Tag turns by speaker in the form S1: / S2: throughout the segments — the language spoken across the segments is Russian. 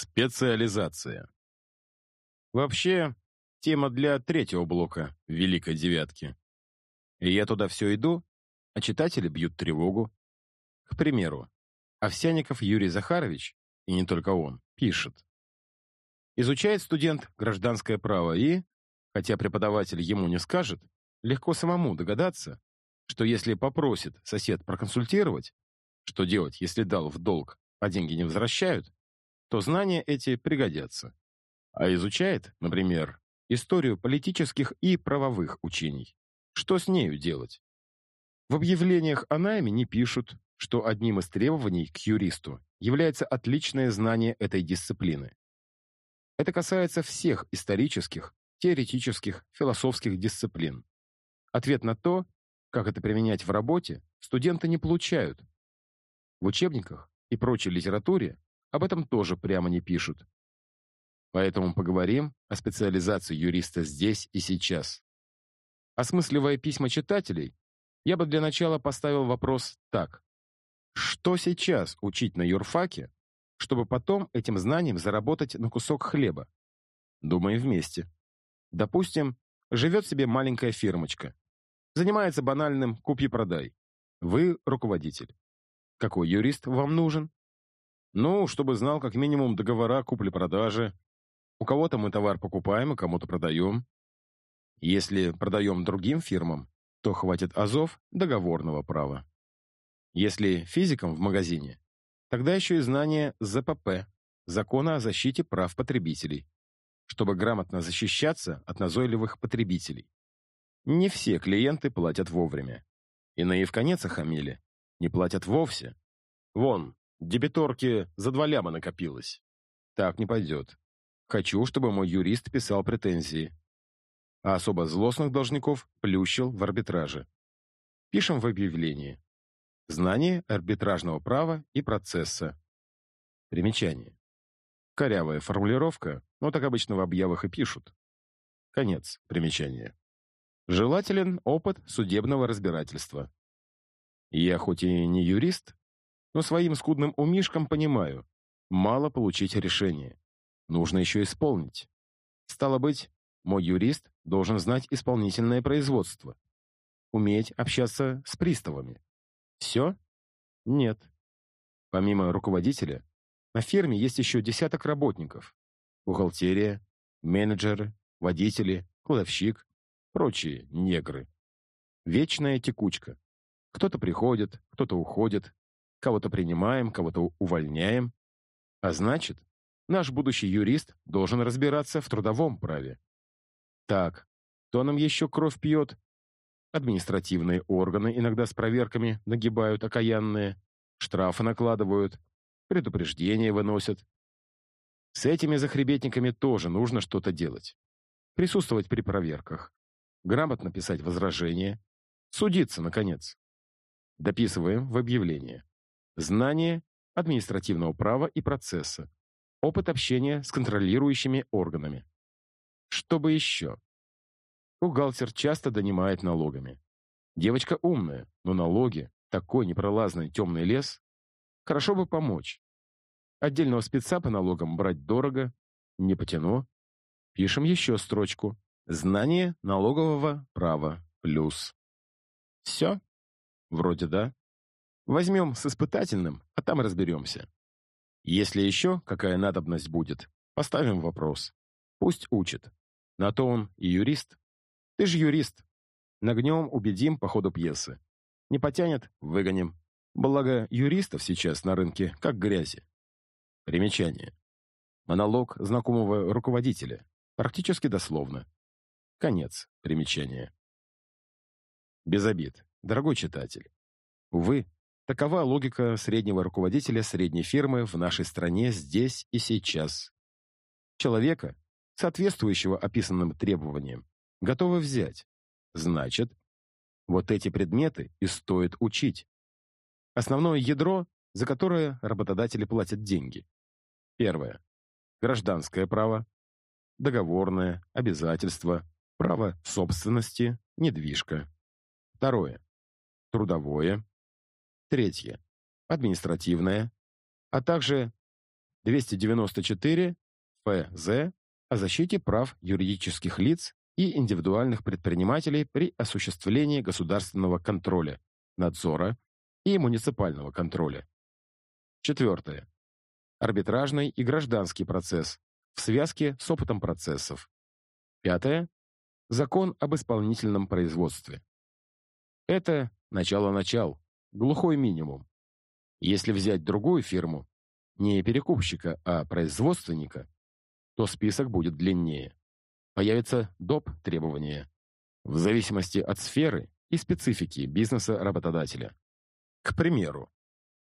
S1: Специализация. Вообще, тема для третьего блока Великой Девятки. И я туда все иду, а читатели бьют тревогу. К примеру, Овсяников Юрий Захарович, и не только он, пишет. Изучает студент гражданское право и, хотя преподаватель ему не скажет, легко самому догадаться, что если попросит сосед проконсультировать, что делать, если дал в долг, а деньги не возвращают, то знания эти пригодятся. А изучает, например, историю политических и правовых учений. Что с нею делать? В объявлениях о найме не пишут, что одним из требований к юристу является отличное знание этой дисциплины. Это касается всех исторических, теоретических, философских дисциплин. Ответ на то, как это применять в работе, студенты не получают. В учебниках и прочей литературе об этом тоже прямо не пишут. Поэтому поговорим о специализации юриста здесь и сейчас. Осмысливая письма читателей, я бы для начала поставил вопрос так. Что сейчас учить на юрфаке, чтобы потом этим знанием заработать на кусок хлеба? Думаем вместе. Допустим, живет себе маленькая фирмочка. Занимается банальным «купи-продай». Вы руководитель. Какой юрист вам нужен? Ну, чтобы знал как минимум договора купли-продажи. У кого-то мы товар покупаем, а кому-то продаем. Если продаем другим фирмам, то хватит азов договорного права. Если физикам в магазине, тогда еще и знание ЗПП, Закона о защите прав потребителей, чтобы грамотно защищаться от назойливых потребителей. Не все клиенты платят вовремя. Иные в конец охамели, не платят вовсе. Вон, Дебиторки за два ляма накопилось. Так не пойдет. Хочу, чтобы мой юрист писал претензии. А особо злостных должников плющил в арбитраже. Пишем в объявлении. Знание арбитражного права и процесса. Примечание. Корявая формулировка, но так обычно в объявах и пишут. Конец примечания. Желателен опыт судебного разбирательства. Я хоть и не юрист, но своим скудным умишкам понимаю, мало получить решение. Нужно еще исполнить. Стало быть, мой юрист должен знать исполнительное производство, уметь общаться с приставами. Все? Нет. Помимо руководителя, на ферме есть еще десяток работников. Бухгалтерия, менеджеры, водители, кладовщик, прочие негры. Вечная текучка. Кто-то приходит, кто-то уходит, Кого-то принимаем, кого-то увольняем. А значит, наш будущий юрист должен разбираться в трудовом праве. Так, кто нам еще кровь пьет? Административные органы иногда с проверками нагибают окаянные, штрафы накладывают, предупреждения выносят. С этими захребетниками тоже нужно что-то делать. Присутствовать при проверках, грамотно писать возражения, судиться, наконец. Дописываем в объявление. Знание административного права и процесса. Опыт общения с контролирующими органами. Что бы еще? Бухгалтер часто донимает налогами. Девочка умная, но налоги, такой непролазный темный лес. Хорошо бы помочь. Отдельного спеца по налогам брать дорого, не потяну. Пишем еще строчку. Знание налогового права плюс. Все? Вроде да. Возьмем с испытательным, а там разберемся. Если еще какая надобность будет, поставим вопрос. Пусть учит. На то он и юрист. Ты же юрист. Нагнем, убедим по ходу пьесы. Не потянет — выгоним. Благо, юристов сейчас на рынке как грязи. Примечание. Монолог знакомого руководителя. Практически дословно. Конец примечания. Без обид, дорогой читатель. Увы, Такова логика среднего руководителя средней фирмы в нашей стране здесь и сейчас. Человека, соответствующего описанным требованиям, готовы взять. Значит, вот эти предметы и стоит учить. Основное ядро, за которое работодатели платят деньги. Первое. Гражданское право. Договорное, обязательство, право собственности, недвижка. Второе. Трудовое, Третье. Административное, а также 294 ФЗ о защите прав юридических лиц и индивидуальных предпринимателей при осуществлении государственного контроля, надзора и муниципального контроля. Четвертое. Арбитражный и гражданский процесс в связке с опытом процессов. Пятое. Закон об исполнительном производстве. Это начало-начал, глухой минимум. Если взять другую фирму, не перекупщика, а производственника, то список будет длиннее. Появятся доп. требования, в зависимости от сферы и специфики бизнеса работодателя. К примеру,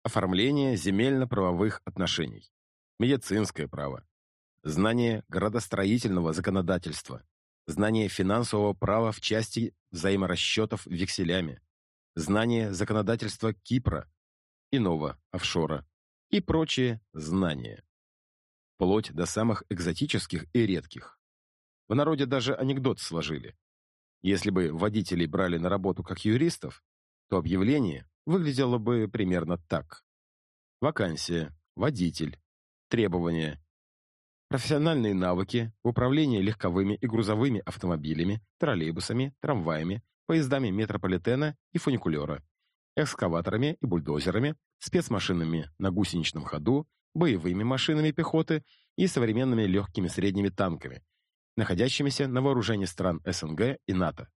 S1: оформление земельно-правовых отношений, медицинское право, знание градостроительного законодательства, знание финансового права в части взаиморасчетов векселями, знание законодательства Кипра, иного офшора и прочие знания. Вплоть до самых экзотических и редких. В народе даже анекдот сложили. Если бы водителей брали на работу как юристов, то объявление выглядело бы примерно так. Вакансия, водитель, требования, профессиональные навыки в управлении легковыми и грузовыми автомобилями, троллейбусами, трамваями, поездами метрополитена и фуникулера, экскаваторами и бульдозерами, спецмашинами на гусеничном ходу, боевыми машинами пехоты и современными легкими средними танками, находящимися на вооружении стран СНГ и НАТО.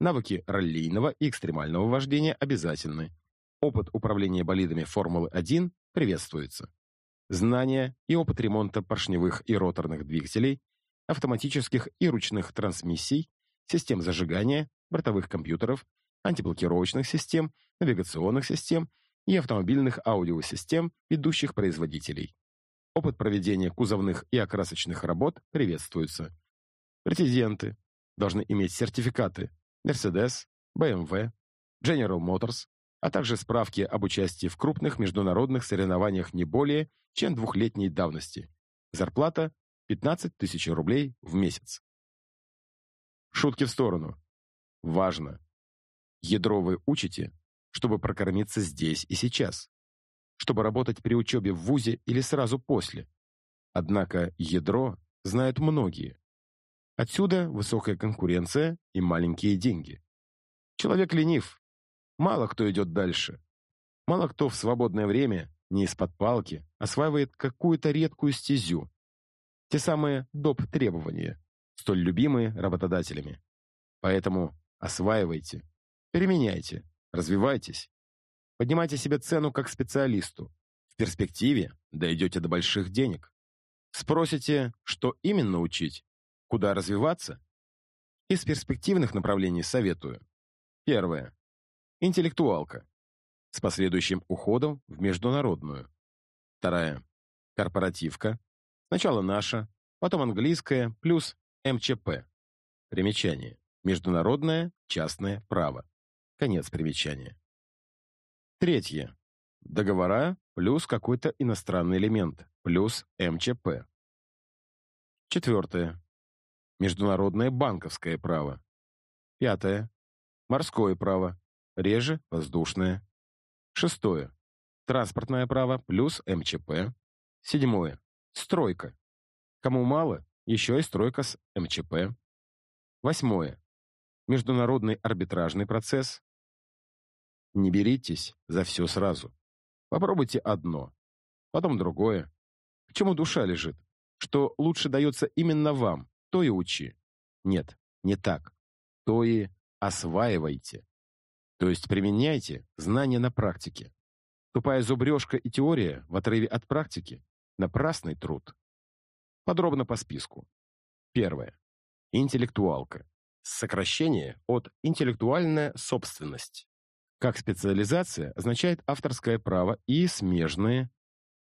S1: Навыки раллийного и экстремального вождения обязательны. Опыт управления болидами Формулы-1 приветствуется. Знания и опыт ремонта поршневых и роторных двигателей, автоматических и ручных трансмиссий, систем зажигания, бортовых компьютеров, антиблокировочных систем, навигационных систем и автомобильных аудиосистем ведущих производителей. Опыт проведения кузовных и окрасочных работ приветствуется. Претенденты должны иметь сертификаты Mercedes, BMW, General Motors, а также справки об участии в крупных международных соревнованиях не более, чем двухлетней давности. Зарплата 15 тысяч рублей в месяц. Шутки в сторону. Важно. Ядро вы учите, чтобы прокормиться здесь и сейчас, чтобы работать при учебе в ВУЗе или сразу после. Однако ядро знают многие. Отсюда высокая конкуренция и маленькие деньги. Человек ленив. Мало кто идет дальше. Мало кто в свободное время, не из-под палки, осваивает какую-то редкую стезю. Те самые доп. требования, столь любимые работодателями. Поэтому осваивайте, переменяйте, развивайтесь. Поднимайте себе цену как специалисту. В перспективе дойдете до больших денег. Спросите, что именно учить? Куда развиваться? Из перспективных направлений советую. Первое. Интеллектуалка. С последующим уходом в международную. Вторая. Корпоративка. Сначала наша, потом английская, плюс МЧП. Примечание. Международное частное право. Конец примечания. Третье. Договора плюс какой-то иностранный элемент, плюс МЧП. Четвертое. Международное банковское право. Пятое. Морское право. Реже воздушное. Шестое. Транспортное право плюс МЧП. Седьмое. Стройка. Кому мало, еще и стройка с МЧП. Восьмое. Международный арбитражный процесс. Не беритесь за все сразу. Попробуйте одно, потом другое. К чему душа лежит? Что лучше дается именно вам, то и учи. Нет, не так. То и осваивайте. То есть применяйте знания на практике. Тупая зубрежка и теория в отрыве от практики – напрасный труд. Подробно по списку. Первое. Интеллектуалка. Сокращение от «интеллектуальная собственность». Как специализация означает авторское право и смежные,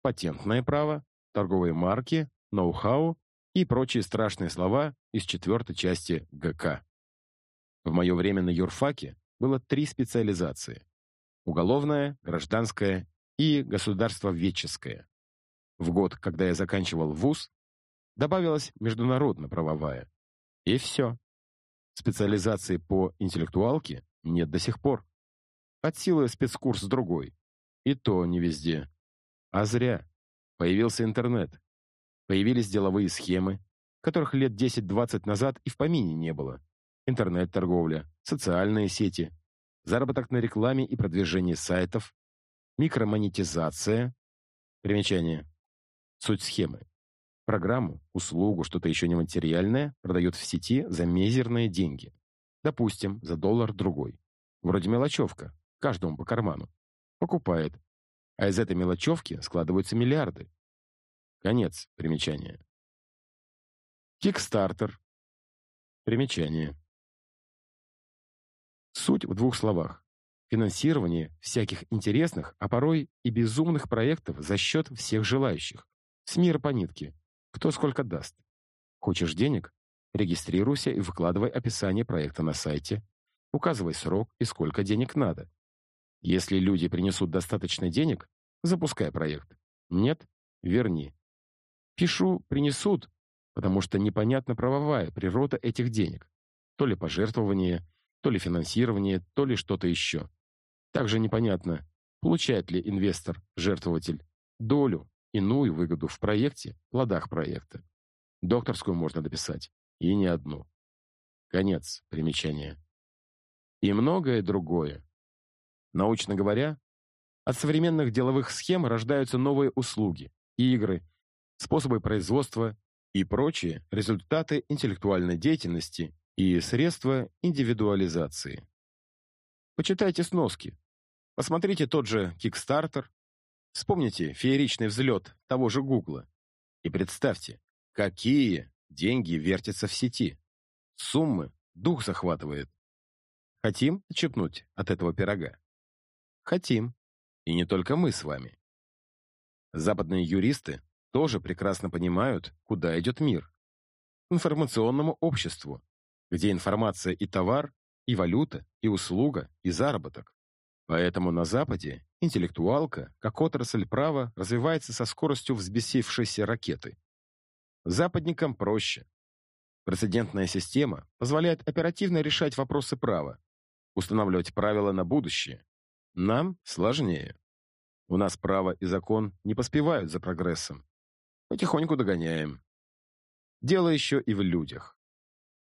S1: патентное право, торговые марки, ноу-хау и прочие страшные слова из четвертой части ГК. В мое время на юрфаке было три специализации. Уголовная, гражданская и государствоведческая. В год, когда я заканчивал вуз, добавилась международно-правовая. И все. Специализации по интеллектуалке нет до сих пор. От силы спецкурс другой. И то не везде. А зря. Появился интернет. Появились деловые схемы, которых лет 10-20 назад и в помине не было. Интернет-торговля, социальные сети, заработок на рекламе и продвижении сайтов, микромонетизация. Примечание. Суть схемы. Программу, услугу, что-то еще нематериальное продают в сети за мизерные деньги. Допустим, за доллар-другой. Вроде мелочевка, каждому по карману. Покупает. А из этой мелочевки складываются миллиарды. Конец примечания. Кикстартер. Примечание. Суть в двух словах. Финансирование всяких интересных, а порой и безумных проектов за счет всех желающих. С мира по нитке. Кто сколько даст. Хочешь денег? Регистрируйся и выкладывай описание проекта на сайте. Указывай срок и сколько денег надо. Если люди принесут достаточно денег, запускай проект. Нет? Верни. Пишу «принесут», потому что непонятна правовая природа этих денег. То ли пожертвование, то ли финансирование, то ли что-то еще. Также непонятно, получает ли инвестор-жертвователь долю, иную выгоду в проекте, плодах проекта. Докторскую можно дописать, и не одну. Конец примечания. И многое другое. Научно говоря, от современных деловых схем рождаются новые услуги, игры, способы производства и прочие результаты интеллектуальной деятельности и средства индивидуализации. Почитайте сноски. Посмотрите тот же Kickstarter, вспомните фееричный взлет того же Гугла и представьте, какие деньги вертятся в сети. Суммы дух захватывает. Хотим отщепнуть от этого пирога? Хотим. И не только мы с вами. Западные юристы тоже прекрасно понимают, куда идет мир. Информационному обществу, где информация и товар, и валюта, и услуга, и заработок. Поэтому на Западе интеллектуалка, как отрасль права, развивается со скоростью взбесившейся ракеты. Западникам проще. Прецедентная система позволяет оперативно решать вопросы права, устанавливать правила на будущее. Нам сложнее. У нас право и закон не поспевают за прогрессом. Потихоньку догоняем. Дело еще и в людях.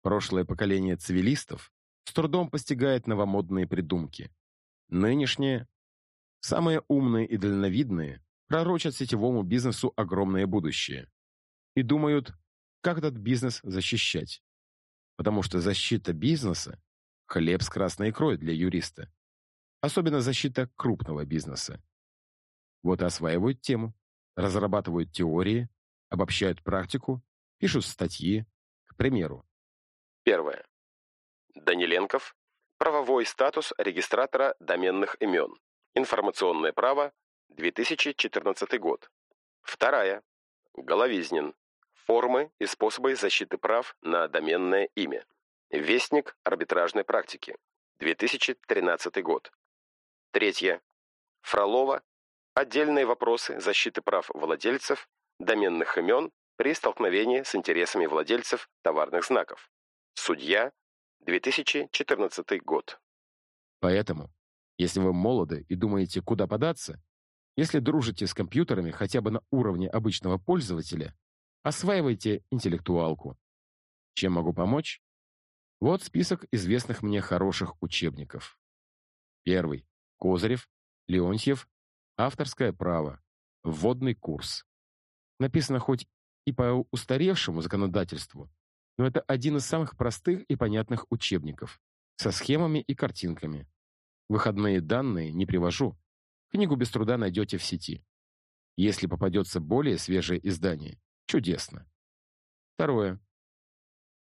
S1: Прошлое поколение цивилистов с трудом постигает новомодные придумки. Нынешние, самые умные и дальновидные, пророчат сетевому бизнесу огромное будущее. И думают, как этот бизнес защищать. Потому что защита бизнеса – хлеб с красной икрой для юриста. Особенно защита крупного бизнеса. Вот осваивают тему, разрабатывают теории, обобщают практику, пишут статьи. К примеру,
S2: Первое. Даниленков. Правовой статус регистратора доменных имен. Информационное право. 2014 год. Вторая. Головизнин. Формы и способы защиты прав на доменное имя. Вестник арбитражной практики. 2013 год. Третье. Фролова. Отдельные вопросы защиты прав владельцев доменных имен при столкновении с интересами владельцев товарных знаков. Судья, 2014 год.
S1: Поэтому, если вы молоды и думаете, куда податься, если дружите с компьютерами хотя бы на уровне обычного пользователя, осваивайте интеллектуалку. Чем могу помочь? Вот список известных мне хороших учебников. Первый. Козырев, Леонтьев, Авторское право. Вводный курс. Написано хоть и по устаревшему законодательству, но это один из самых простых и понятных учебников, со схемами и картинками. Выходные данные не привожу. Книгу без труда найдете в сети. Если попадется более свежее издание, чудесно. Второе.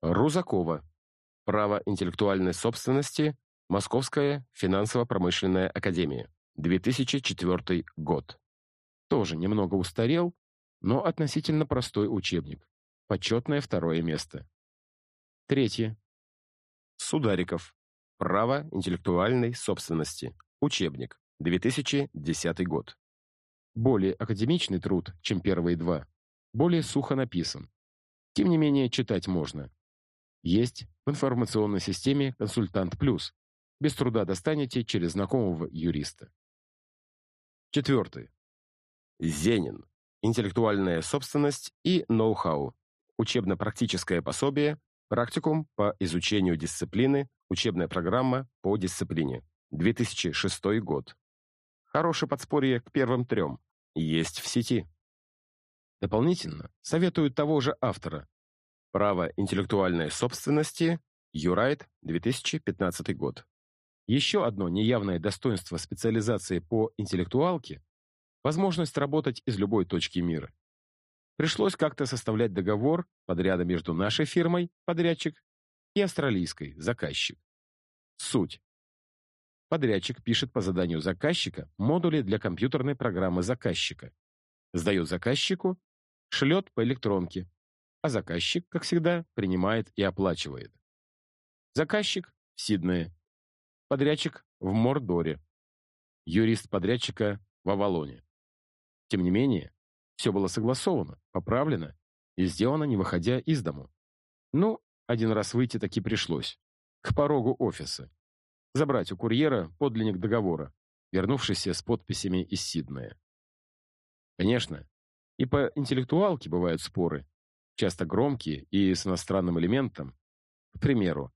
S1: Рузакова. Право интеллектуальной собственности. Московская финансово-промышленная академия. 2004 год. Тоже немного устарел, но относительно простой учебник. Почетное второе место. Третье. Судариков. Право интеллектуальной собственности. Учебник. 2010 год. Более академичный труд, чем первые два. Более сухо написан. Тем не менее, читать можно. Есть в информационной системе «Консультант Плюс». Без труда достанете через знакомого юриста. Четвертый. Зенин. интеллектуальная собственность и ноу-хау, учебно-практическое пособие, практикум по изучению дисциплины, учебная программа по дисциплине, 2006 год. Хорошее подспорье к первым трем. Есть в сети. Дополнительно советуют того же автора. Право интеллектуальной собственности, Юрайт, 2015 год. Еще одно неявное достоинство специализации по интеллектуалке – возможность работать из любой точки мира. Пришлось как-то составлять договор подряда между нашей фирмой, подрядчик, и австралийской, заказчик. Суть. Подрядчик пишет по заданию заказчика модули для компьютерной программы заказчика. Сдает заказчику, шлет по электронке, а заказчик, как всегда, принимает и оплачивает. Заказчик в Сиднее, подрядчик в Мордоре, юрист подрядчика в Авалоне. Тем не менее, все было согласовано, поправлено и сделано, не выходя из дому. Ну, один раз выйти таки пришлось. К порогу офиса. Забрать у курьера подлинник договора, вернувшийся с подписями из Сиднея. Конечно, и по интеллектуалке бывают споры, часто громкие и с иностранным элементом. К примеру,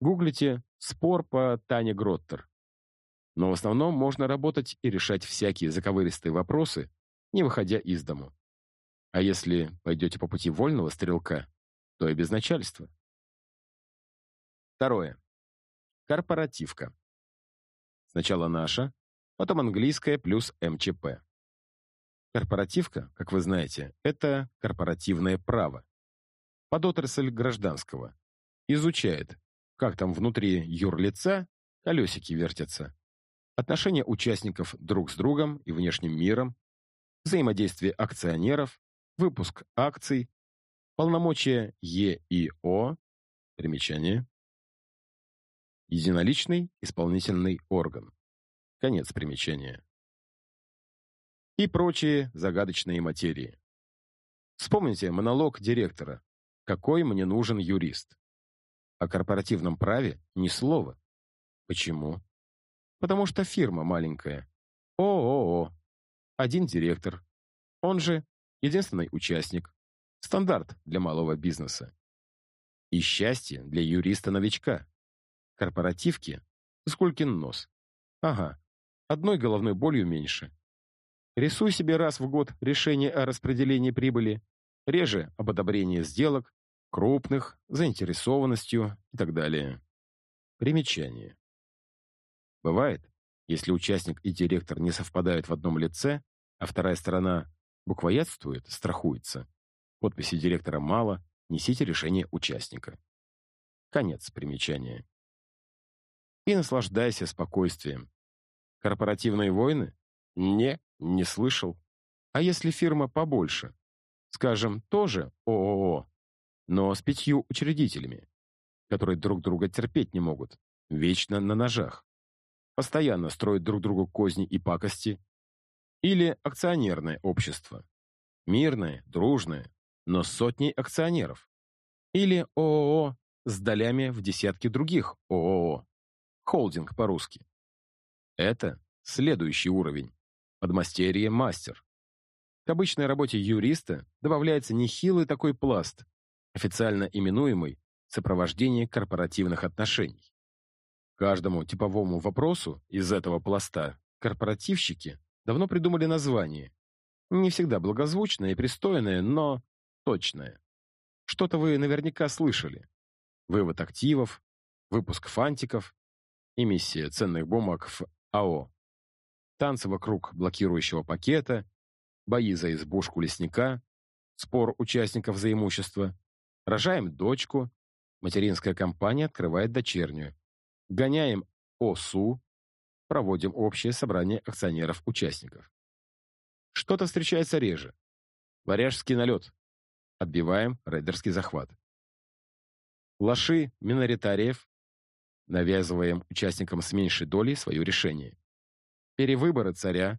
S1: гуглите «спор по Тане Гроттер». Но в основном можно работать и решать всякие заковыристые вопросы, не выходя из дому. А если пойдете по пути вольного стрелка, то и без начальства. Второе. Корпоративка. Сначала наша, потом английская плюс МЧП. Корпоративка, как вы знаете, это корпоративное право. Подотрасль гражданского. Изучает, как там внутри юрлица колесики вертятся. Отношения участников друг с другом и внешним миром, взаимодействие акционеров, выпуск акций, полномочия ЕИО, примечание, единоличный исполнительный орган. Конец примечания и прочие загадочные материи. Вспомните монолог директора «Какой мне нужен юрист?» О корпоративном праве ни слова. Почему? Потому что фирма маленькая. ООО. Один директор. Он же единственный участник. Стандарт для малого бизнеса. И счастье для юриста-новичка. Корпоративки — сколькин нос. Ага, одной головной болью меньше. Рисуй себе раз в год решение о распределении прибыли, реже об одобрении сделок, крупных, заинтересованностью и так далее. Примечание. Бывает, если участник и директор не совпадают в одном лице, а вторая сторона буквоядствует, страхуется. Подписи директора мало, несите решение участника. Конец примечания. И наслаждайся спокойствием. Корпоративные войны? Не, не слышал. А если фирма побольше? Скажем, тоже ООО, но с пятью учредителями, которые друг друга терпеть не могут, вечно на ножах. Постоянно строят друг другу козни и пакости. Или акционерное общество. Мирное, дружное, но с сотней акционеров. Или ООО с долями в десятки других ООО. Холдинг по-русски. Это следующий уровень подмастерье, мастер. К обычной работе юриста добавляется нехилый такой пласт, официально именуемый сопровождение корпоративных отношений. Каждому типовому вопросу из этого пласта корпоративщики давно придумали название. Не всегда благозвучное и пристойное, но точное. Что-то вы наверняка слышали. Вывод активов, выпуск фантиков, эмиссия ценных бумаг в АО танцы вокруг блокирующего пакета, бои за избушку лесника, спор участников за имущество. Рожаем дочку, материнская компания открывает дочернюю. Гоняем ОСУ, проводим общее собрание акционеров-участников. Что-то встречается реже. Варяжский налет. Отбиваем рейдерский захват. Лоши миноритариев. Навязываем участникам с меньшей долей свое решение перевыборы царя,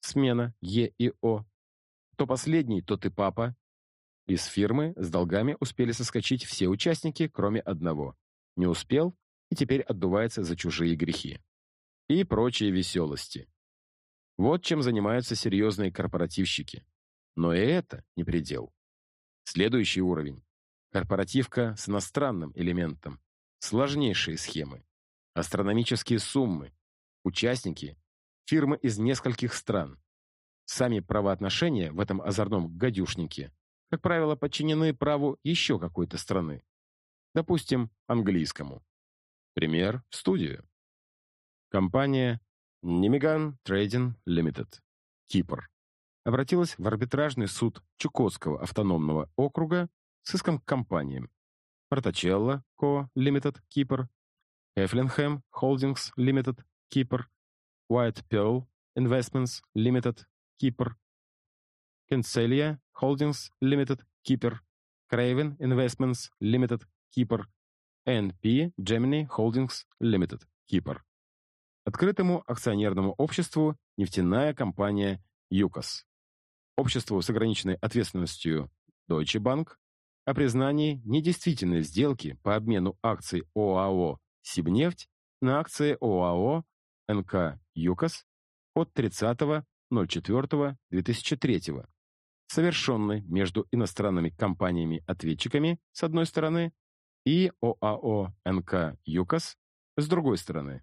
S1: смена Е и О. То последний, то ты папа. Из фирмы с долгами успели соскочить все участники, кроме одного. Не успел и теперь отдувается за чужие грехи. И прочие веселости. Вот чем занимаются серьезные корпоративщики. Но и это не предел. Следующий уровень. Корпоративка с иностранным элементом. Сложнейшие схемы. Астрономические суммы. Участники. Фирмы из нескольких стран. Сами правоотношения в этом озорном гадюшнике, как правило, подчинены праву еще какой-то страны. Допустим, английскому. Пример в студию. Компания Nimigan Trading Limited, Кипр, обратилась в арбитражный суд Чукотского автономного округа с иском к компаниям Портачелло Co. Limited, Кипр, Эфлинхэм Holdings Limited, Кипр, White Pearl Investments Limited, Кипр, Кенцелия Holdings Limited, Кипр, Craven Investments Limited, Кипр, NP Gemini Holdings Limited, Кипр. Открытому акционерному обществу нефтяная компания ЮКОС. Обществу с ограниченной ответственностью Deutsche Bank о признании недействительной сделки по обмену акций ОАО «Сибнефть» на акции ОАО НК «ЮКОС» от 30.04.2003, совершенной между иностранными компаниями-ответчиками с одной стороны и ОАО НК «ЮКОС» с другой стороны,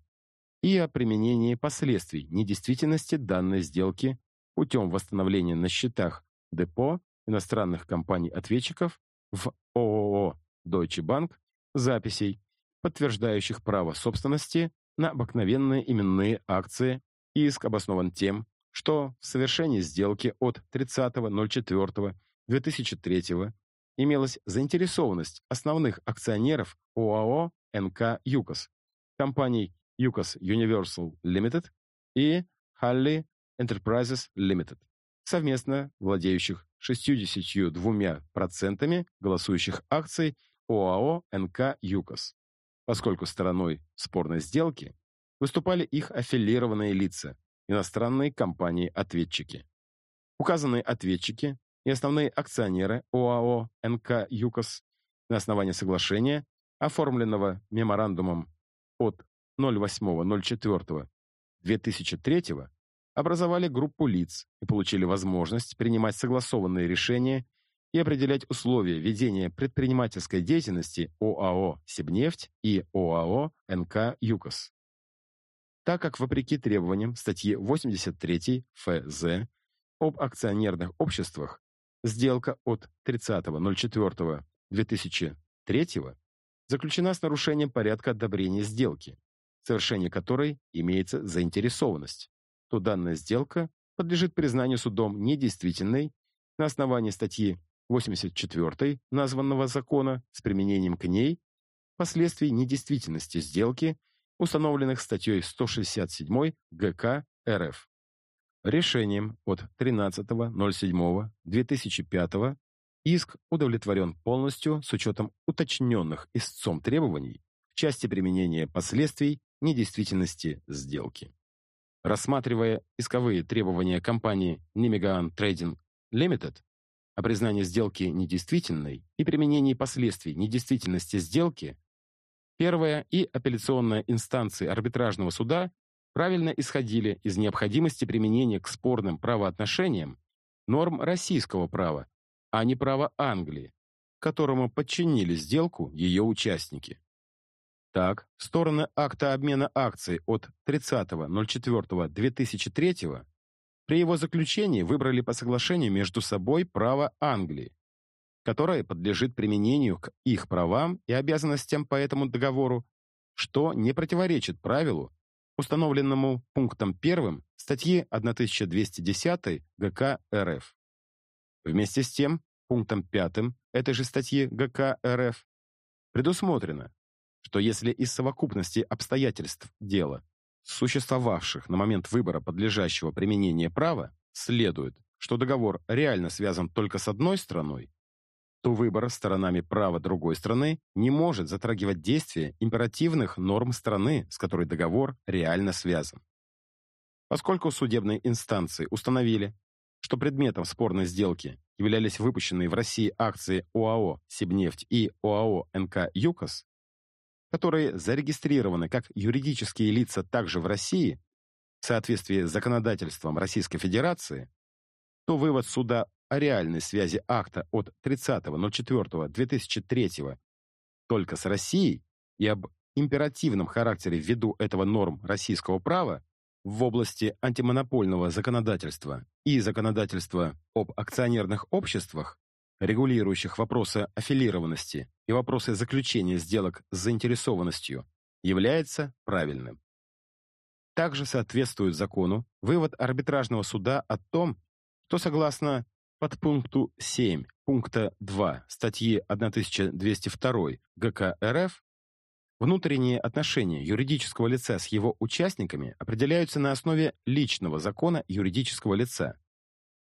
S1: и о применении последствий недействительности данной сделки путем восстановления на счетах депо иностранных компаний-ответчиков в ООО Deutsche Bank записей, подтверждающих право собственности на обыкновенные именные акции, иск обоснован тем, что в совершении сделки от 30.04.2003 имелась заинтересованность основных акционеров ОАО НК «ЮКОС», компаний «ЮКОС Universal Limited» и «Халли Enterprises Limited», совместно владеющих 62% голосующих акций ОАО НК «ЮКОС», поскольку стороной спорной сделки выступали их аффилированные лица, иностранные компании-ответчики. Указанные ответчики и основные акционеры ОАО НК «ЮКОС» на основании соглашения, оформленного меморандумом от 08.04.2003 образовали группу лиц и получили возможность принимать согласованные решения и определять условия ведения предпринимательской деятельности ОАО «Сибнефть» и ОАО «НК ЮКОС». Так как, вопреки требованиям статьи 83 ФЗ об акционерных обществах, сделка от 30.04.2003 заключена с нарушением порядка одобрения сделки, в которой имеется заинтересованность, то данная сделка подлежит признанию судом недействительной на основании статьи 84 названного закона с применением к ней последствий недействительности сделки, установленных статьей 167 ГК РФ. Решением от 13.07.2005 иск удовлетворен полностью с учетом уточненных истцом требований в части применения последствий недействительности сделки. Рассматривая исковые требования компании Nimigan Trading Limited о признании сделки недействительной и применении последствий недействительности сделки, первая и апелляционная инстанции арбитражного суда правильно исходили из необходимости применения к спорным правоотношениям норм российского права, а не права Англии, которому подчинили сделку ее участники. Так, стороны акта обмена акций от 30.04.2003 при его заключении выбрали по соглашению между собой право Англии, которое подлежит применению к их правам и обязанностям по этому договору, что не противоречит правилу, установленному пунктом 1 статьи 1210 ГК РФ. Вместе с тем, пунктом 5 этой же статьи ГК РФ предусмотрено, что если из совокупности обстоятельств дела, существовавших на момент выбора подлежащего применения права, следует, что договор реально связан только с одной страной, то выбор сторонами права другой страны не может затрагивать действия императивных норм страны, с которой договор реально связан. Поскольку судебные инстанции установили, что предметом спорной сделки являлись выпущенные в России акции ОАО «Сибнефть» и ОАО «НК ЮКОС», которые зарегистрированы как юридические лица также в России, в соответствии с законодательством Российской Федерации, то вывод суда о реальной связи акта от 30.04.2003 только с Россией и об императивном характере ввиду этого норм российского права в области антимонопольного законодательства и законодательства об акционерных обществах, регулирующих вопросы аффилированности и вопросы заключения сделок с заинтересованностью, является правильным. Также соответствует закону вывод арбитражного суда о том, что согласно подпункту 7 пункта 2 статьи 1202 ГК РФ внутренние отношения юридического лица с его участниками определяются на основе личного закона юридического лица,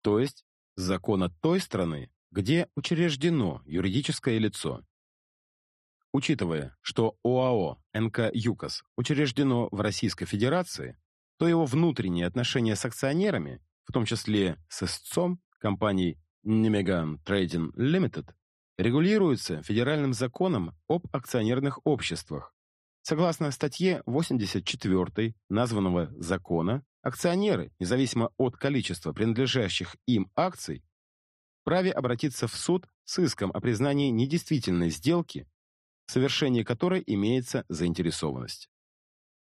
S1: то есть закона той страны, где учреждено юридическое лицо. Учитывая, что ОАО НК ЮКОС учреждено в Российской Федерации, то его внутренние отношения с акционерами, в том числе с истцом компанией Немеган Trading Limited, регулируются федеральным законом об акционерных обществах. Согласно статье 84 названного закона, акционеры, независимо от количества принадлежащих им акций, вправе обратиться в суд с иском о признании недействительной сделки, в совершении которой имеется заинтересованность.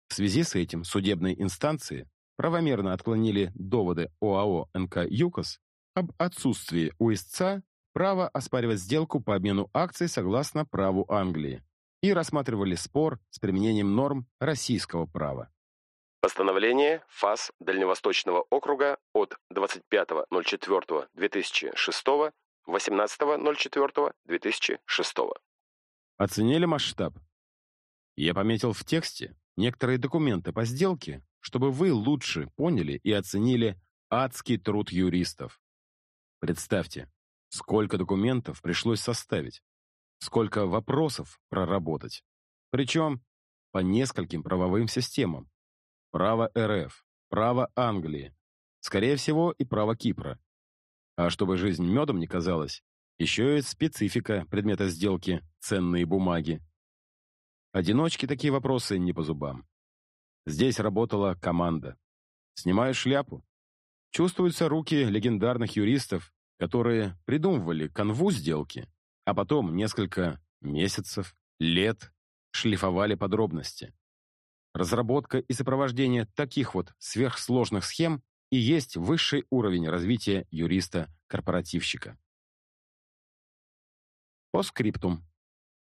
S1: В связи с этим судебные инстанции правомерно отклонили доводы ОАО НК «ЮКОС» об отсутствии у истца права оспаривать сделку по обмену акций согласно праву Англии и рассматривали спор с применением норм российского права.
S2: Постановление ФАС Дальневосточного округа от 25.04.2006, 18.04.2006.
S1: Оценили масштаб? Я пометил в тексте некоторые документы по сделке, чтобы вы лучше поняли и оценили адский труд юристов. Представьте, сколько документов пришлось составить, сколько вопросов проработать. Причем по нескольким правовым системам. Право РФ, право Англии, скорее всего и право Кипра. А чтобы жизнь медом не казалась, еще и специфика предмета сделки, ценные бумаги. Одиночки такие вопросы не по зубам. Здесь работала команда. Снимаю шляпу. Чувствуются руки легендарных юристов, которые придумывали канву сделки, а потом несколько месяцев, лет шлифовали подробности. Разработка и сопровождение таких вот сверхсложных схем и есть высший уровень развития юриста-корпоративщика. По скриптум.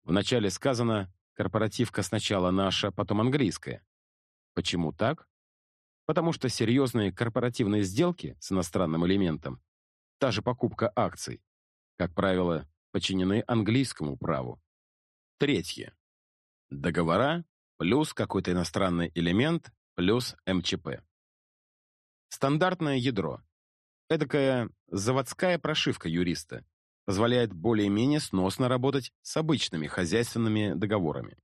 S1: Вначале сказано «корпоративка сначала наша, потом английская». Почему так? Потому что серьезные корпоративные сделки с иностранным элементом, та же покупка акций, как правило, подчинены английскому праву. Третье. Договора плюс какой-то иностранный элемент плюс МЧП. Стандартное ядро. Эдакая заводская прошивка юриста. Позволяет более-менее сносно работать с обычными хозяйственными договорами.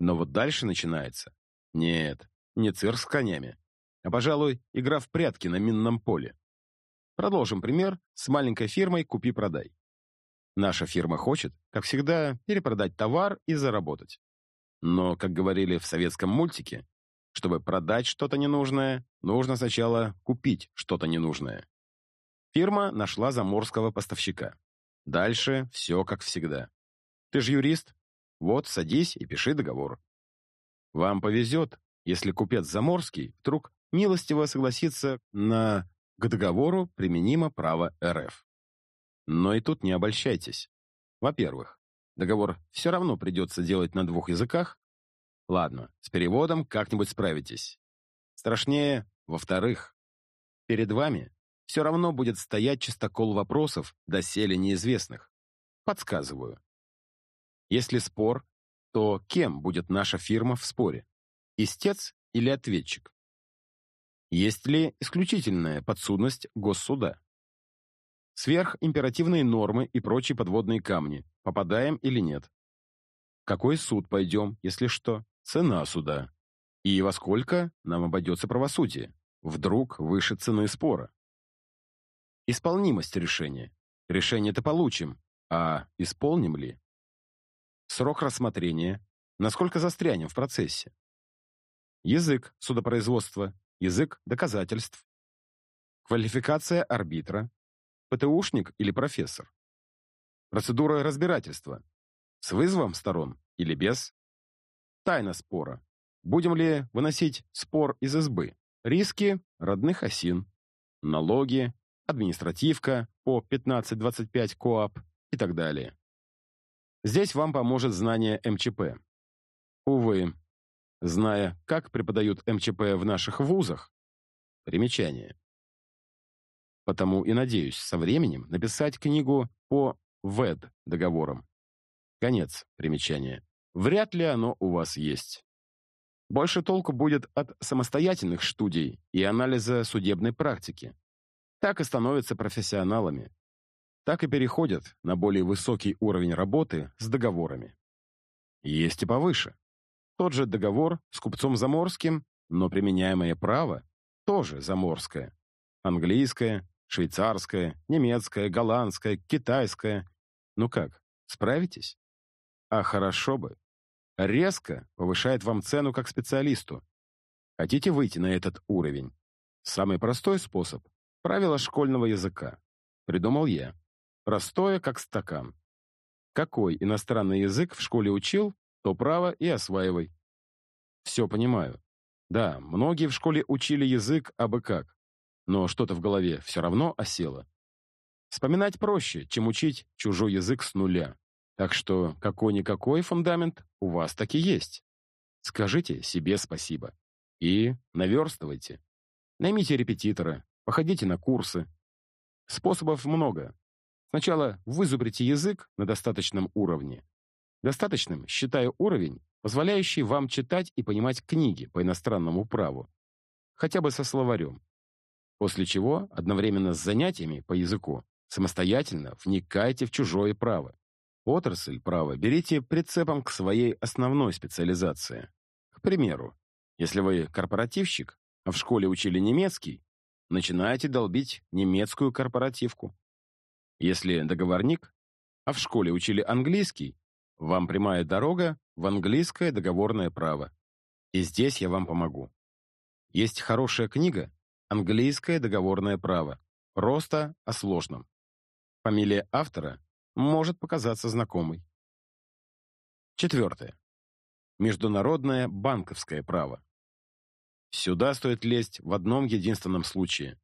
S1: Но вот дальше начинается. Нет, не цирк с конями, а, пожалуй, игра в прятки на минном поле. Продолжим пример с маленькой фирмой «Купи-продай». Наша фирма хочет, как всегда, перепродать товар и заработать. Но, как говорили в советском мультике, чтобы продать что-то ненужное, нужно сначала купить что-то ненужное. Фирма нашла заморского поставщика. Дальше все как всегда. Ты же юрист? Вот, садись и пиши договор. Вам повезет, если купец заморский вдруг милостиво согласится на к договору применимо право РФ. Но и тут не обольщайтесь. Во-первых, Договор все равно придется делать на двух языках. Ладно, с переводом как-нибудь справитесь. Страшнее, во-вторых, перед вами все равно будет стоять чистокол вопросов, доселе неизвестных. Подсказываю. Если спор, то кем будет наша фирма в споре? Истец или ответчик? Есть ли исключительная подсудность госсуда? Сверхимперативные нормы и прочие подводные камни. Попадаем или нет? Какой суд пойдем, если что? Цена суда. И во сколько нам обойдется правосудие? Вдруг выше цены спора. Исполнимость решения. Решение-то получим, а исполним ли? Срок рассмотрения. Насколько застрянем в процессе? Язык судопроизводства. Язык доказательств. Квалификация арбитра ПТУшник или профессор? Процедура разбирательства. С вызовом сторон или без? Тайна спора. Будем ли выносить спор из избы? Риски родных осин, налоги, административка по 15-25 КОАП и так далее. Здесь вам поможет знание МЧП. Увы, зная, как преподают МЧП в наших вузах, примечание. Потому и надеюсь со временем написать книгу по ВЭД договорам. Конец примечания. Вряд ли оно у вас есть. Больше толку будет от самостоятельных студий и анализа судебной практики. Так и становятся профессионалами. Так и переходят на более высокий уровень работы с договорами. Есть и повыше. Тот же договор с купцом Заморским, но применяемое право тоже заморское. Английское, швейцарское, немецкое, голландское, китайское. Ну как, справитесь? А хорошо бы. Резко повышает вам цену как специалисту. Хотите выйти на этот уровень? Самый простой способ — правило школьного языка. Придумал я. Простое, как стакан. Какой иностранный язык в школе учил, то право и осваивай. Все понимаю. Да, многие в школе учили язык абы как, но что-то в голове все равно осело. Вспоминать проще, чем учить чужой язык с нуля. Так что какой-никакой фундамент у вас таки есть. Скажите себе спасибо. И наверстывайте. Наймите репетитора, походите на курсы. Способов много. Сначала вызубрите язык на достаточном уровне. Достаточным считаю уровень, позволяющий вам читать и понимать книги по иностранному праву. Хотя бы со словарем. После чего, одновременно с занятиями по языку, самостоятельно вникайте в чужое право. Отрасль права берите прицепом к своей основной специализации. К примеру, если вы корпоративщик, а в школе учили немецкий, начинаете долбить немецкую корпоративку. Если договорник, а в школе учили английский, вам прямая дорога в английское договорное право. И здесь я вам помогу. Есть хорошая книга «Английское договорное право». Просто о сложном. Фамилия автора может показаться знакомой. Четвертое. Международное банковское право. Сюда стоит лезть в одном единственном случае.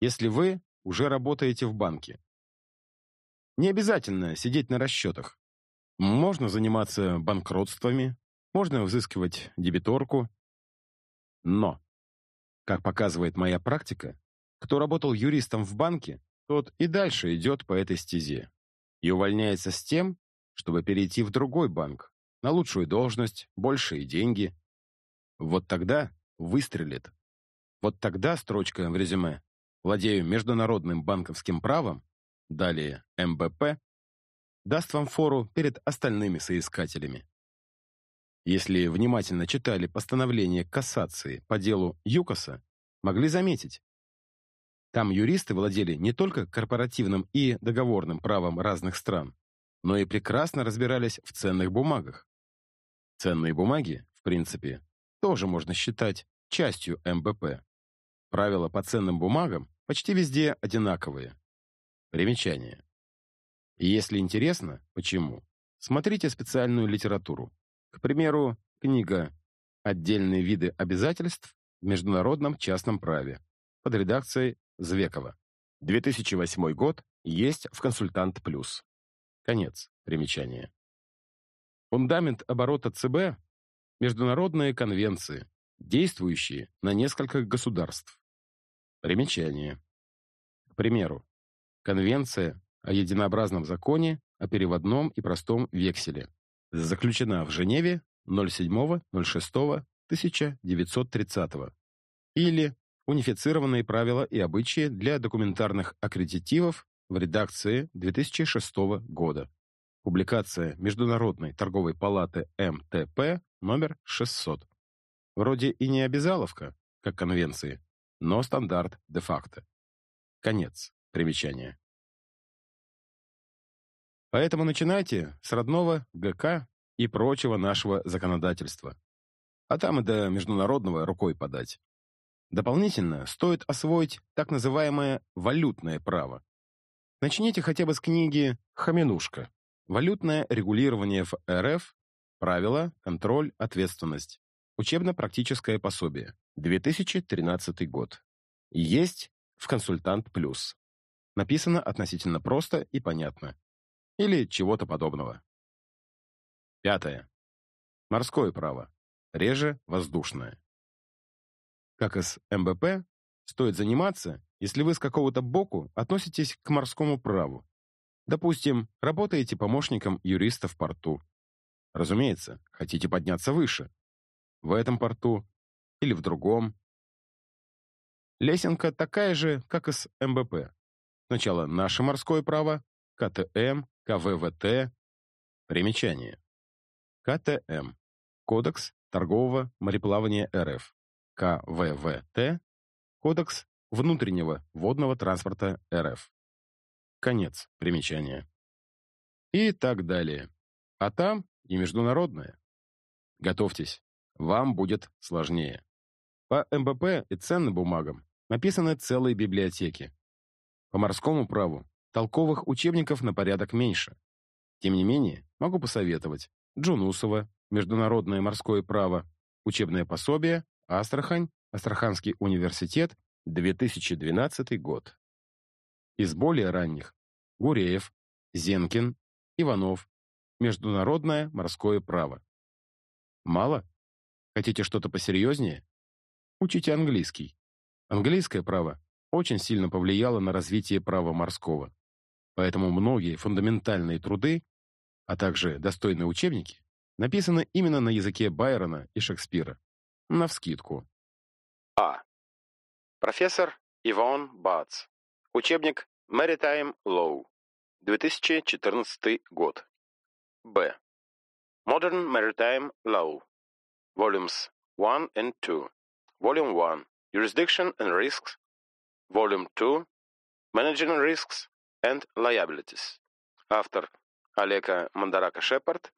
S1: Если вы уже работаете в банке. Не обязательно сидеть на расчетах. Можно заниматься банкротствами, можно взыскивать дебиторку. Но, как показывает моя практика, кто работал юристом в банке, тот и дальше идет по этой стезе и увольняется с тем, чтобы перейти в другой банк, на лучшую должность, большие деньги. Вот тогда выстрелит. Вот тогда строчка в резюме «Владею международным банковским правом», далее МБП, даст вам фору перед остальными соискателями. Если внимательно читали постановление кассации по делу ЮКОСа, могли заметить, там юристы владели не только корпоративным и договорным правом разных стран, но и прекрасно разбирались в ценных бумагах. Ценные бумаги, в принципе, тоже можно считать частью МБП. Правила по ценным бумагам почти везде одинаковые. Примечание. Если интересно, почему, смотрите специальную литературу. К примеру, книга «Отдельные виды обязательств в международном частном праве» под редакцией Звекова. 2008 год есть в «Консультант Плюс». Конец примечания. Фундамент оборота ЦБ – международные конвенции, действующие на несколько государств. Примечание. К примеру, Конвенция о единообразном законе о переводном и простом векселе заключена в Женеве 07.06.1930 или унифицированные правила и обычаи для документарных аккредитивов в редакции 2006 года. Публикация Международной торговой палаты МТП номер 600. Вроде и не обязаловка, как конвенции, но стандарт де-факто. Конец примечания. Поэтому начинайте с родного ГК и прочего нашего законодательства. А там и до международного рукой подать. Дополнительно стоит освоить так называемое валютное право. Начните хотя бы с книги «Хаминушка. Валютное регулирование в РФ. Правила, контроль, ответственность. Учебно-практическое пособие. 2013 год». Есть в «Консультант Плюс». Написано относительно просто и понятно. Или чего-то подобного. Пятое. Морское право. Реже воздушное. Как и с МБП, стоит заниматься, если вы с какого-то боку относитесь к морскому праву. Допустим, работаете помощником юриста в порту. Разумеется, хотите подняться выше. В этом порту или в другом. Лесенка такая же, как и с МБП. Сначала наше морское право, КТМ, КВВТ. Примечание. КТМ. Кодекс торгового мореплавания РФ. КВВТ. Кодекс внутреннего водного транспорта РФ. Конец примечания. И так далее. А там и международное. Готовьтесь, вам будет сложнее. По МБП и ценным бумагам написаны целые библиотеки. По морскому праву толковых учебников на порядок меньше. Тем не менее, могу посоветовать Джунусова, Международное морское право, учебное пособие, Астрахань, Астраханский университет, 2012 год. Из более ранних – Гуреев, Зенкин, Иванов, Международное морское право. Мало? Хотите что-то посерьезнее? Учите английский. Английское право очень сильно повлияло на развитие права морского. Поэтому многие фундаментальные труды, а также достойные учебники, написаны именно на языке Байрона и Шекспира. Навскидку.
S2: А. Профессор Ивон Бац. Учебник Maritime Law. 2014 год. Б. Modern Maritime Law. Volumes 1 and 2. Volume 1. Jurisdiction and Risks. Volume 2. Managing Risks and Liabilities. Автор Олега Мандарака Шепард.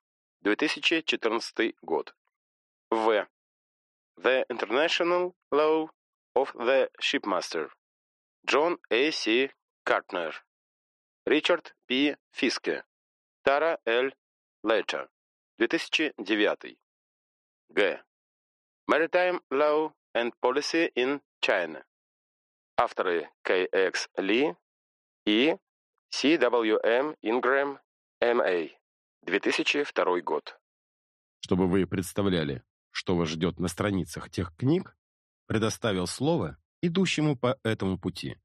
S2: 2014 год. В. The International Law of the Shipmaster. Джон А. С. Картнер. Ричард П. Фиске. Тара Л. Летчер. 2009. Г. Maritime Law and Policy in China. Авторы К. X. Ли и С. W. М. Ингрэм, М.А. 2002 год.
S1: Чтобы вы представляли, что вас ждет на страницах тех книг, предоставил слово идущему по этому пути.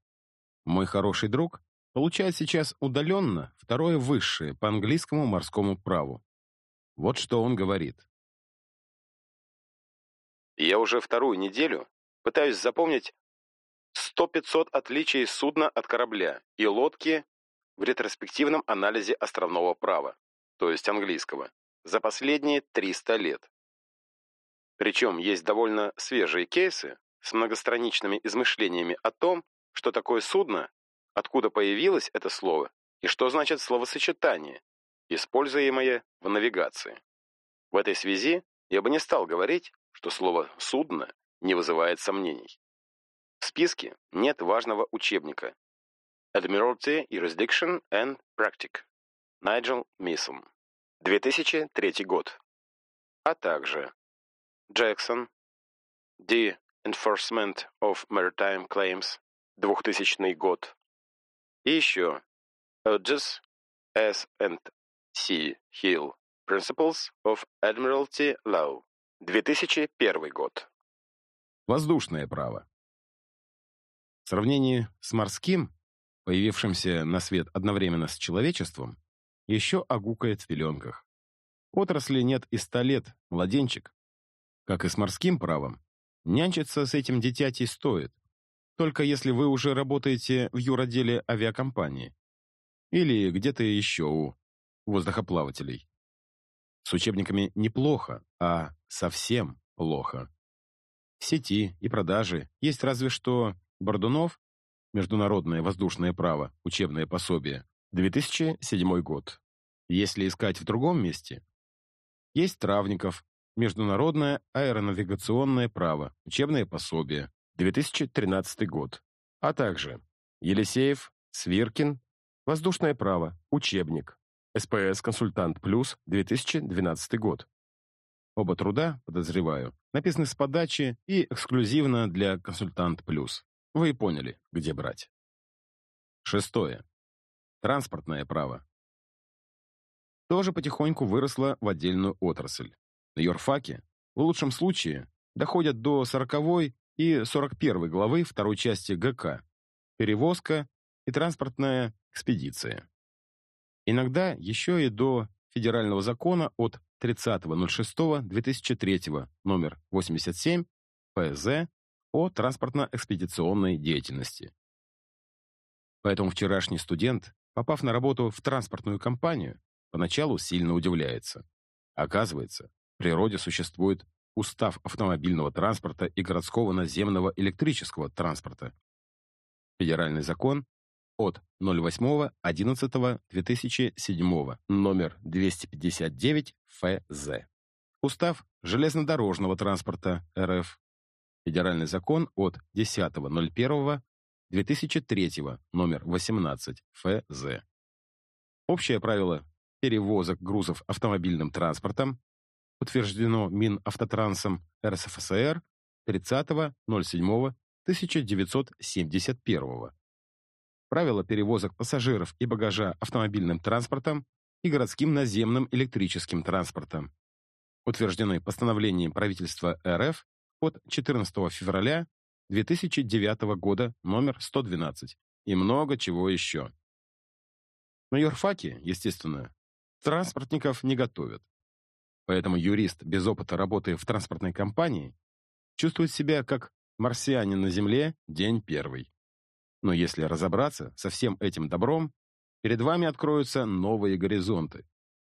S1: Мой хороший друг получает сейчас удаленно второе высшее по английскому морскому праву. Вот что он говорит.
S2: Я уже вторую неделю пытаюсь запомнить 100-500 отличий судна от корабля и лодки в ретроспективном анализе островного права, то есть английского, за последние 300 лет. Причем есть довольно свежие кейсы с многостраничными измышлениями о том, что такое судно, откуда появилось это слово и что значит словосочетание, используемое в навигации. В этой связи я бы не стал говорить, что слово «судно» не вызывает сомнений. В списке нет важного учебника Admiralty Jurisdiction and Practice Найджел Миссон 2003 год, а также Джексон The Enforcement of Maritime Claims 2000 год и еще Urges S and C Hill Principles of Admiralty Law 2001 год.
S1: Воздушное право. В сравнении с морским, появившимся на свет одновременно с человечеством, еще огукает в пеленках. Отрасли нет и ста лет, младенчик. Как и с морским правом, нянчиться с этим дитятей стоит, только если вы уже работаете в юроделе авиакомпании или где-то еще у воздухоплавателей. С учебниками неплохо, а совсем плохо. В сети и продаже есть разве что Бордунов, Международное воздушное право, учебное пособие, 2007 год. Если искать в другом месте, есть Травников, Международное аэронавигационное право, учебное пособие, 2013 год, а также Елисеев, Свиркин,
S3: Воздушное право. Учебник. СПС «Консультант Плюс», 2012 год.
S1: Оба труда, подозреваю, написаны с подачи и эксклюзивно для «Консультант Плюс». Вы поняли, где брать. Шестое. Транспортное право. Тоже потихоньку выросло в отдельную отрасль. На юрфаке, в лучшем случае, доходят до 40 и 41 главы второй части ГК «Перевозка и транспортная экспедиция». Иногда еще и до Федерального закона от 30.06.2003 номер 87 ПЗ о транспортно-экспедиционной деятельности. Поэтому вчерашний студент, попав на работу в транспортную компанию, поначалу сильно удивляется. Оказывается, природе существует устав автомобильного транспорта и городского наземного электрического транспорта. Федеральный закон от 08.11.2007 номер 259 ФЗ. Устав железнодорожного транспорта РФ. Федеральный закон от 10.01.2003 номер 18 ФЗ. Общее правило перевозок грузов автомобильным транспортом утверждено Минавтотрансом РСФСР 30.07.1971 правила перевозок пассажиров и багажа автомобильным транспортом и городским наземным электрическим транспортом, утверждены постановлением правительства РФ от 14 февраля 2009 года номер 112 и много чего еще. На юрфаке, естественно, транспортников не готовят. Поэтому юрист без опыта работы в транспортной компании чувствует себя как марсианин на Земле день первый. Но если разобраться со всем этим добром, перед вами откроются новые горизонты,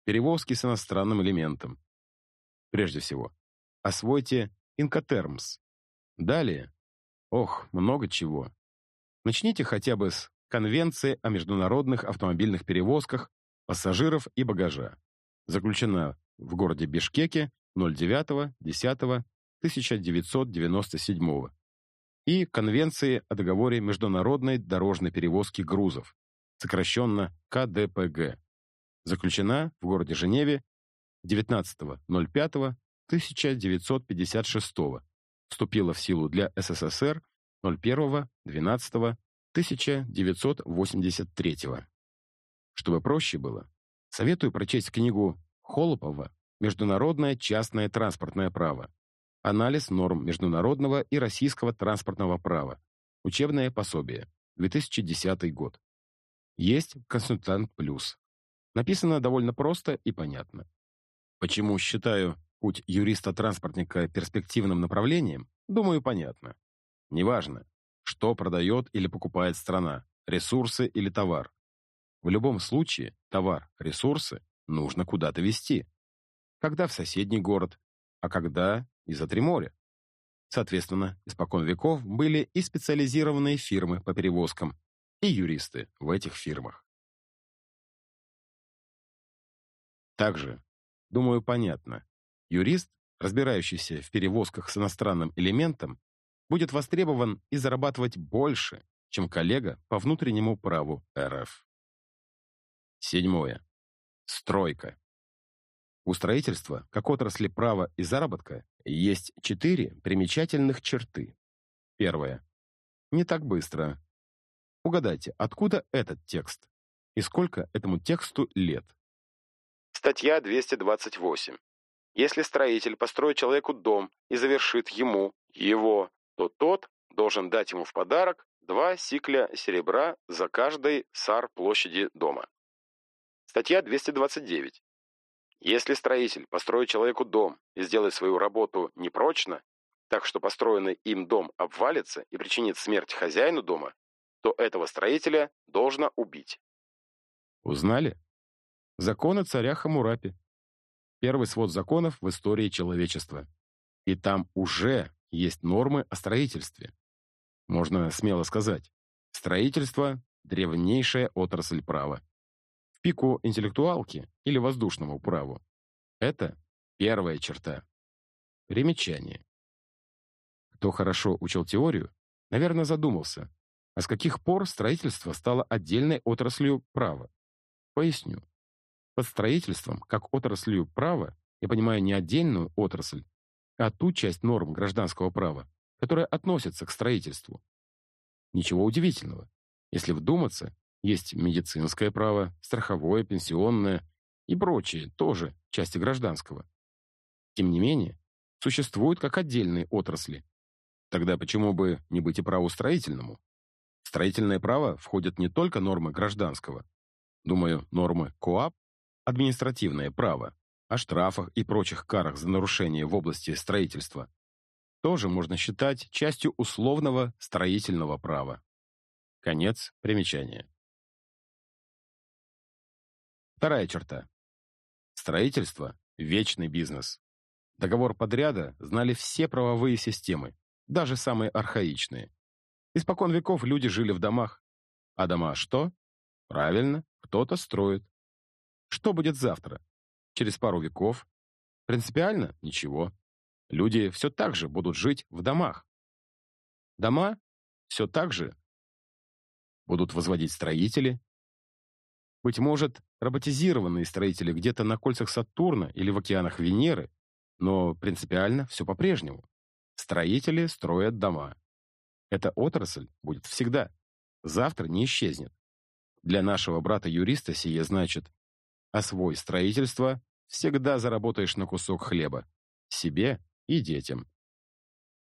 S1: перевозки с иностранным элементом. Прежде всего, освойте Incoterms. Далее, ох, много чего. Начните хотя бы с Конвенции о международных автомобильных перевозках пассажиров и багажа. Заключена в городе Бишкеке 09.10.1997 и Конвенции о договоре международной дорожной перевозки грузов, сокращенно КДПГ, заключена в городе Женеве 19.05.1956, вступила в силу для СССР 01.12.1983. Чтобы проще было, советую прочесть книгу Холопова «Международное частное транспортное право. Анализ норм международного и российского транспортного права. Учебное пособие. 2010 год. Есть консультант плюс. Написано довольно просто и понятно. Почему считаю путь юриста-транспортника перспективным направлением, думаю, понятно. Неважно, что продает или покупает страна, ресурсы или товар. В любом случае, товар, ресурсы нужно куда-то везти. Когда в соседний город, а когда и за три. Соответственно, испокон веков были и специализированные фирмы по перевозкам, и юристы в этих фирмах. Также, думаю, понятно, юрист, разбирающийся в перевозках с иностранным элементом, будет востребован и зарабатывать больше, чем коллега по внутреннему праву РФ. Седьмое. Стройка. У строительства, как отрасли права и заработка, есть четыре примечательных черты. Первое. Не так быстро. Угадайте, откуда этот текст? И сколько этому тексту лет?
S2: Статья 228. Если строитель построит человеку дом и завершит ему, его, то тот должен дать ему в подарок два сикля серебра за каждый сар площади дома. Статья 229. Если строитель построит человеку дом и сделает свою работу непрочно, так что построенный им дом обвалится и причинит смерть хозяину дома, то этого строителя должно убить.
S1: Узнали? Законы царя Хамурапи. Первый свод законов в истории человечества. И там уже есть нормы о строительстве. Можно смело сказать, строительство – древнейшая отрасль права пику интеллектуалки или воздушному праву. Это первая черта. Примечание. Кто хорошо учил теорию, наверное, задумался, А с каких пор строительство стало отдельной отраслью права? Поясню. Под строительством, как отраслью права, я понимаю не отдельную отрасль, а ту часть норм гражданского права, которая относится к строительству. Ничего удивительного. Если вдуматься, есть медицинское право, страховое, пенсионное и прочие, тоже части гражданского. Тем не менее, существуют как отдельные отрасли. Тогда почему бы не быть и праву строительному? Строительное право входят не только нормы гражданского, думаю, нормы КОАП, административное право, о штрафах и прочих карах за нарушение в области строительства, тоже можно считать частью условного строительного права. Конец примечания. Вторая черта. Строительство – вечный бизнес. Договор подряда знали все правовые системы, даже самые архаичные. Испокон веков люди жили в домах. А дома что? Правильно, кто-то строит. Что будет завтра? Через пару веков? Принципиально ничего. Люди все так же будут жить в домах. Дома все так же будут возводить строители, быть может, роботизированные строители где-то на кольцах Сатурна или в океанах Венеры, но принципиально все по-прежнему. Строители строят дома. Эта отрасль будет всегда. Завтра не исчезнет. Для нашего брата-юриста сие значит, освой строительство, всегда заработаешь на кусок хлеба. Себе и детям.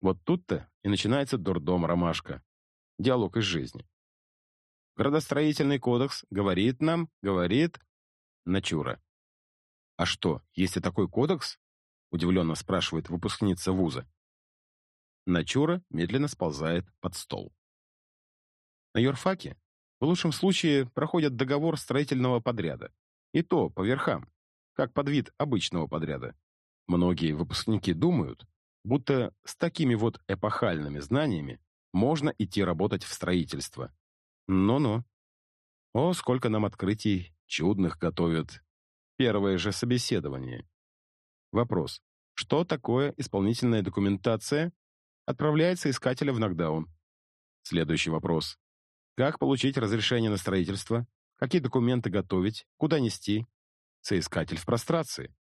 S1: Вот тут-то и начинается дурдом ромашка. Диалог из жизни. Градостроительный кодекс говорит нам, говорит Начура. «А что, есть и такой кодекс?» удивленно спрашивает выпускница вуза. Начура медленно сползает под стол. На юрфаке в лучшем случае проходят договор строительного подряда. И то по верхам, как под вид обычного подряда. Многие выпускники думают, будто с такими вот эпохальными знаниями можно идти работать в строительство. Ну-ну. О, сколько нам открытий чудных готовят. Первое же собеседование. Вопрос. Что такое исполнительная документация? Отправляется искателя в нокдаун. Следующий вопрос. Как получить разрешение на строительство? Какие документы готовить? Куда нести? Соискатель в прострации.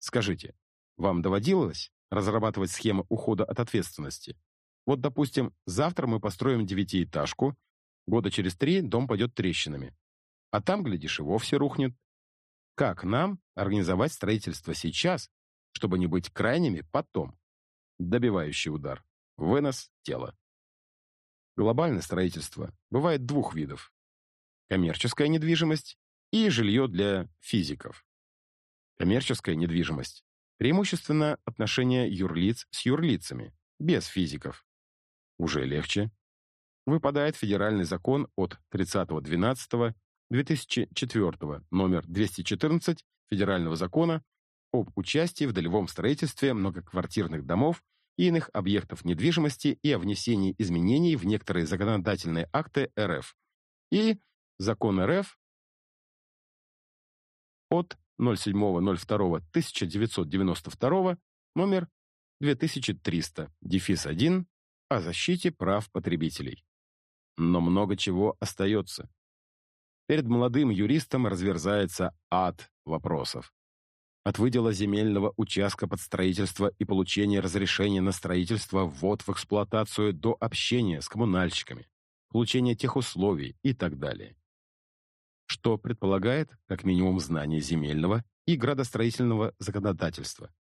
S1: Скажите, вам доводилось разрабатывать схему ухода от ответственности? Вот, допустим, завтра мы построим девятиэтажку, Года через три дом пойдет трещинами. А там, глядишь, и вовсе рухнет. Как нам организовать строительство сейчас, чтобы не быть крайними потом? Добивающий удар. Вынос тела. Глобальное строительство бывает двух видов. Коммерческая недвижимость и жилье для физиков. Коммерческая недвижимость преимущественно отношения юрлиц с юрлицами, без физиков. Уже легче выпадает федеральный закон от 30.12.2004 номер 214 Федерального закона об участии в долевом строительстве многоквартирных домов и иных объектов недвижимости и о внесении изменений в некоторые законодательные акты РФ и Закон РФ от 07.02.1992 номер 2300, дефис 1 о защите прав потребителей. Но много чего остается. Перед молодым юристом разверзается ад вопросов. От выдела земельного участка под строительство и получения разрешения на строительство, ввод в эксплуатацию до общения с коммунальщиками, получения тех условий и так далее. Что предполагает, как минимум, знание земельного и градостроительного законодательства.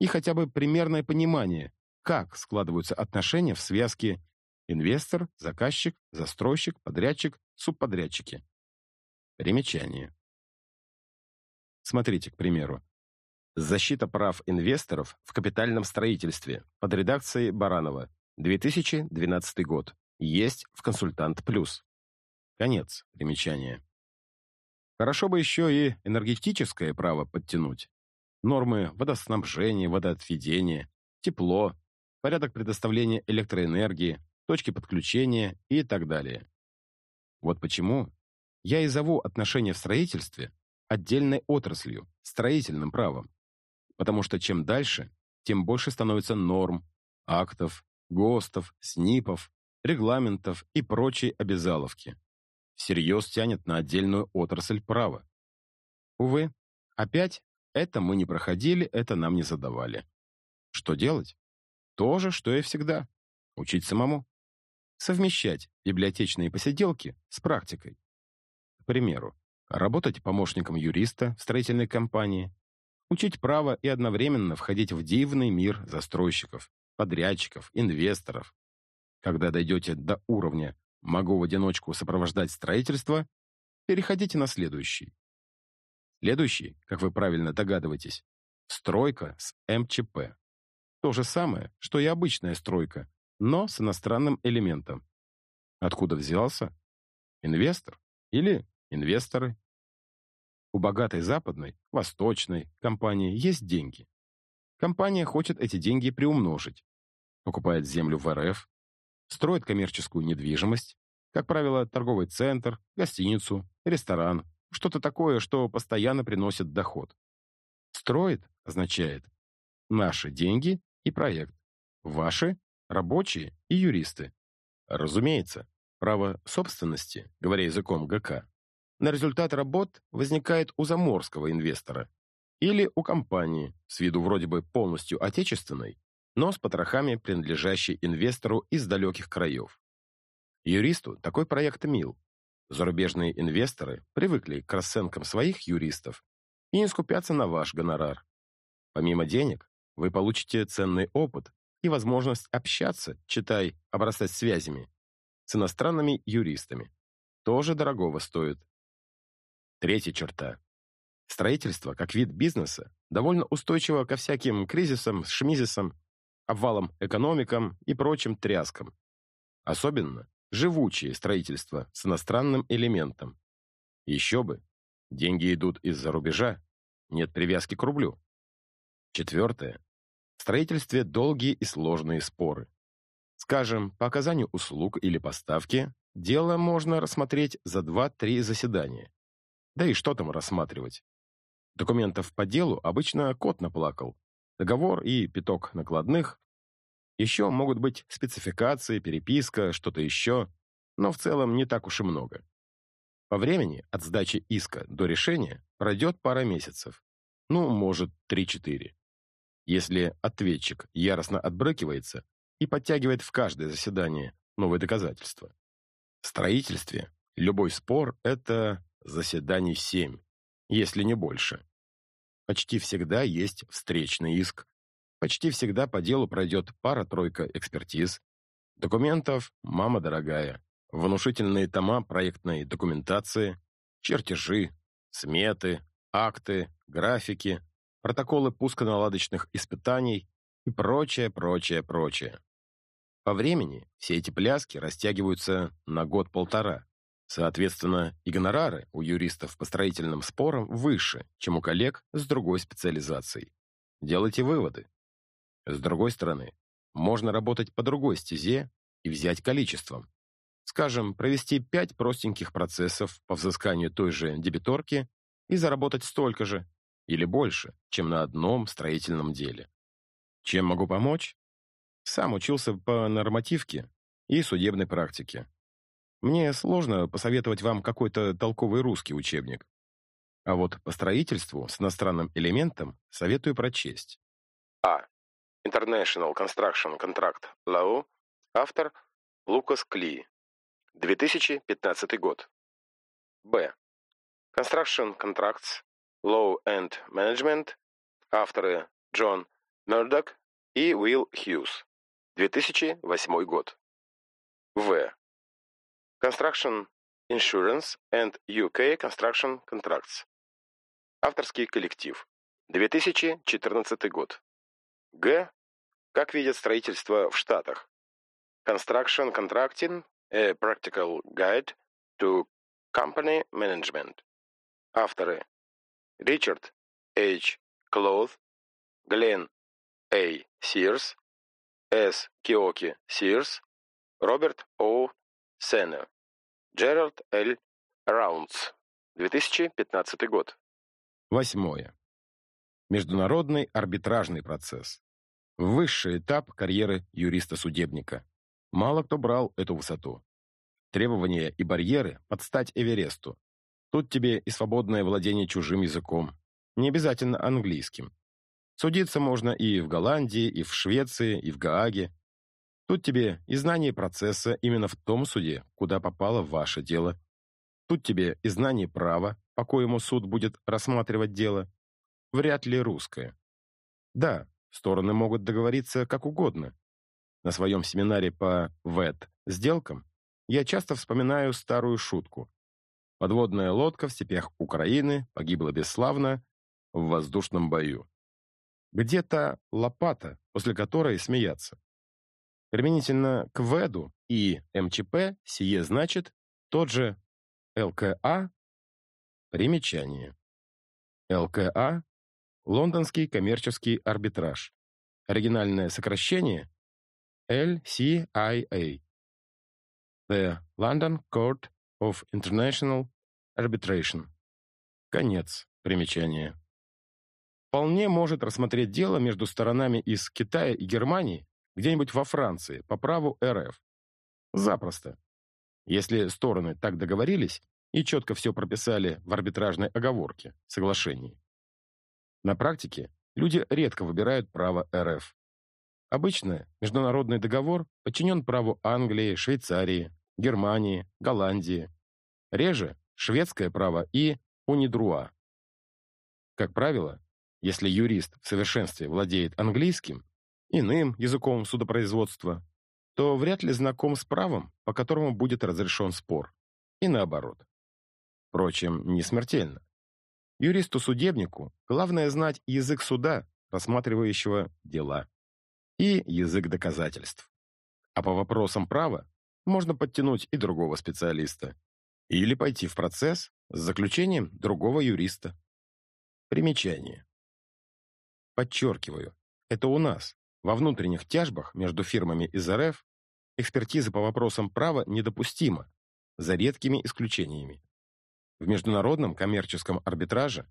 S1: И хотя бы примерное понимание, как складываются отношения в связке Инвестор, заказчик, застройщик, подрядчик, субподрядчики. Примечание. Смотрите, к примеру. Защита прав инвесторов в капитальном строительстве под редакцией Баранова. 2012 год. Есть в «Консультант Плюс». Конец примечания. Хорошо бы еще и энергетическое право подтянуть. Нормы водоснабжения, водоотведения, тепло, порядок предоставления электроэнергии, точки подключения и так далее. Вот почему я и зову отношения в строительстве отдельной отраслью, строительным правом. Потому что чем дальше, тем больше становится норм, актов, ГОСТов, СНИПов, регламентов и прочей обязаловки. Всерьез тянет на отдельную отрасль права. Увы, опять это мы не проходили, это нам не задавали. Что делать? То же, что и всегда. Учить самому. Совмещать библиотечные посиделки с практикой. К примеру, работать помощником юриста в строительной компании, учить право и одновременно входить в дивный мир застройщиков, подрядчиков, инвесторов. Когда дойдете до уровня «могу в одиночку сопровождать строительство», переходите на следующий. Следующий, как вы правильно догадываетесь, стройка с МЧП. То же самое, что и обычная стройка, но с иностранным элементом. Откуда взялся? Инвестор или инвесторы? У богатой западной, восточной компании есть деньги. Компания хочет эти деньги приумножить. Покупает землю в РФ, строит коммерческую недвижимость, как правило, торговый центр, гостиницу, ресторан, что-то такое, что постоянно приносит доход. Строит означает наши деньги и проект, ваши рабочие и юристы. Разумеется, право собственности, говоря языком ГК, на результат работ возникает у заморского инвестора или у компании, с виду вроде бы полностью отечественной, но с потрохами, принадлежащей инвестору из далеких краев. Юристу такой проект мил. Зарубежные инвесторы привыкли к расценкам своих юристов и не скупятся на ваш гонорар. Помимо денег, вы получите ценный опыт и возможность общаться, читай, обрастать связями, с иностранными юристами. Тоже дорогого стоит. Третья черта. Строительство, как вид бизнеса, довольно устойчиво ко всяким кризисам, шмизисам, обвалам экономикам и прочим тряскам. Особенно живучее строительство с иностранным элементом. Еще бы, деньги идут из-за рубежа, нет привязки к рублю. Четвертое. В строительстве долгие и сложные споры. Скажем, по оказанию услуг или поставки дело можно рассмотреть за 2-3 заседания. Да и что там рассматривать? Документов по делу обычно кот наплакал. Договор и пяток накладных. Еще могут быть спецификации, переписка, что-то еще, но в целом не так уж и много. По времени от сдачи иска до решения пройдет пара месяцев. Ну, может, 3-4. Если ответчик яростно отбрыкивается и подтягивает в каждое заседание новые доказательства. В строительстве любой спор — это заседаний семь, если не больше. Почти всегда есть встречный иск. Почти всегда по делу пройдет пара-тройка экспертиз. Документов «мама дорогая», внушительные тома проектной документации, чертежи, сметы, акты, графики, протоколы пусконаладочных испытаний и прочее, прочее, прочее. По времени все эти пляски растягиваются на год-полтора. Соответственно, и гонорары у юристов по строительным спорам выше, чем у коллег с другой специализацией. Делайте выводы. С другой стороны, можно работать по другой стезе и взять количеством. Скажем, провести пять простеньких процессов по взысканию той же дебиторки и заработать столько же или больше, чем на одном строительном деле. Чем могу помочь? Сам учился по нормативке и судебной практике. Мне сложно посоветовать вам какой-то толковый русский учебник. А вот по строительству с иностранным элементом советую прочесть.
S2: А. International Construction Contract Law. Автор Лукас Кли. 2015 год. Б. Construction Contracts Law and Management. Авторы Джон Мердок и Уилл Хьюз. 2008 год. В. Construction Insurance and UK Construction Contracts. Авторский коллектив. 2014 год. Г. Как видят строительство в Штатах. Construction Contracting – A Practical Guide to Company Management. Авторы. Ричард H. Клоуth, Глен А. Сирс, С. Киоки Сирс, Роберт О. Сеннер. Джеральд Л. Раундс. 2015 год.
S1: Восьмое. Международный арбитражный процесс. Высший этап карьеры юриста-судебника. Мало кто брал эту высоту. Требования и барьеры под стать Эвересту. Тут тебе и свободное владение чужим языком. Не обязательно английским. Судиться можно и в Голландии, и в Швеции, и в Гааге. Тут тебе и знание процесса именно в том суде, куда попало ваше дело. Тут тебе и знание права, по коему суд будет рассматривать дело. Вряд ли русское. Да, стороны могут договориться как угодно. На своем семинаре по ВЭД сделкам я часто вспоминаю старую шутку. Подводная лодка в степях Украины погибла бесславно в воздушном бою. Где-то лопата, после которой смеяться. Применительно к ВЭДу и МЧП сие значит тот же ЛКА примечание. ЛКА – Лондонский коммерческий арбитраж. Оригинальное сокращение – LCIA. The London Court of International Arbitration. Конец примечания. Вполне может рассмотреть дело между сторонами из Китая и Германии где-нибудь во Франции по праву РФ. Запросто. Если стороны так договорились и четко все прописали в арбитражной оговорке, соглашении. На практике люди редко выбирают право РФ. Обычно международный договор подчинен праву Англии, Швейцарии, Германии, Голландии. Реже шведское право и унидруа. Как правило, если юрист в совершенстве владеет английским, иным языком судопроизводства, то вряд ли знаком с правом, по которому будет разрешен спор. И наоборот. Впрочем, не смертельно. Юристу-судебнику главное знать язык суда, рассматривающего дела, и язык доказательств. А по вопросам права можно подтянуть и другого специалиста. Или пойти в процесс с заключением другого юриста. Примечание. Подчеркиваю, это у нас, во внутренних тяжбах между фирмами из РФ, экспертиза по вопросам права недопустима, за редкими исключениями. В международном коммерческом арбитраже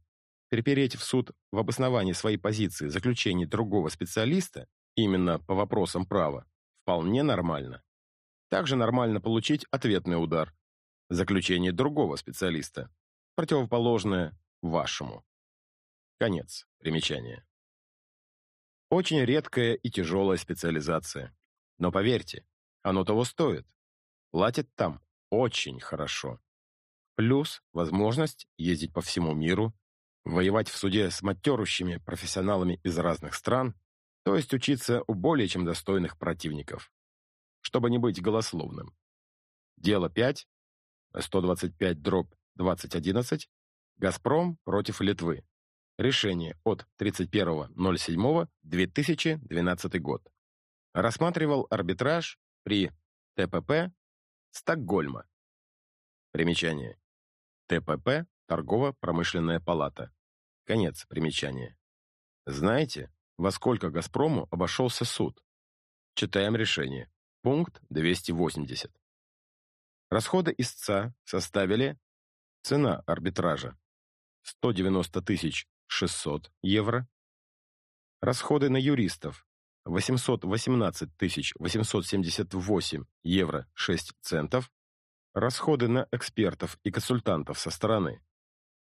S1: перепереть в суд в обосновании своей позиции заключение другого специалиста именно по вопросам права вполне нормально. Также нормально получить ответный удар заключение другого специалиста, противоположное вашему. Конец примечания. Очень редкая и тяжелая специализация. Но поверьте, оно того стоит. Платят там очень хорошо. Плюс возможность ездить по всему миру, воевать в суде с матерущими профессионалами из разных стран, то есть учиться у более чем достойных противников, чтобы не быть голословным. Дело 5, 125 дробь 2011, «Газпром» против Литвы. Решение от 31.07.2012 год. Рассматривал арбитраж при ТПП Стокгольма. Примечание. ТПП – Торгово-промышленная палата. Конец примечания. Знаете, во сколько «Газпрому» обошелся суд? Читаем решение. Пункт 280. Расходы истца составили цена арбитража 190 тысяч 600 евро. Расходы на юристов 818 878 евро 6 центов. Расходы на экспертов и консультантов со стороны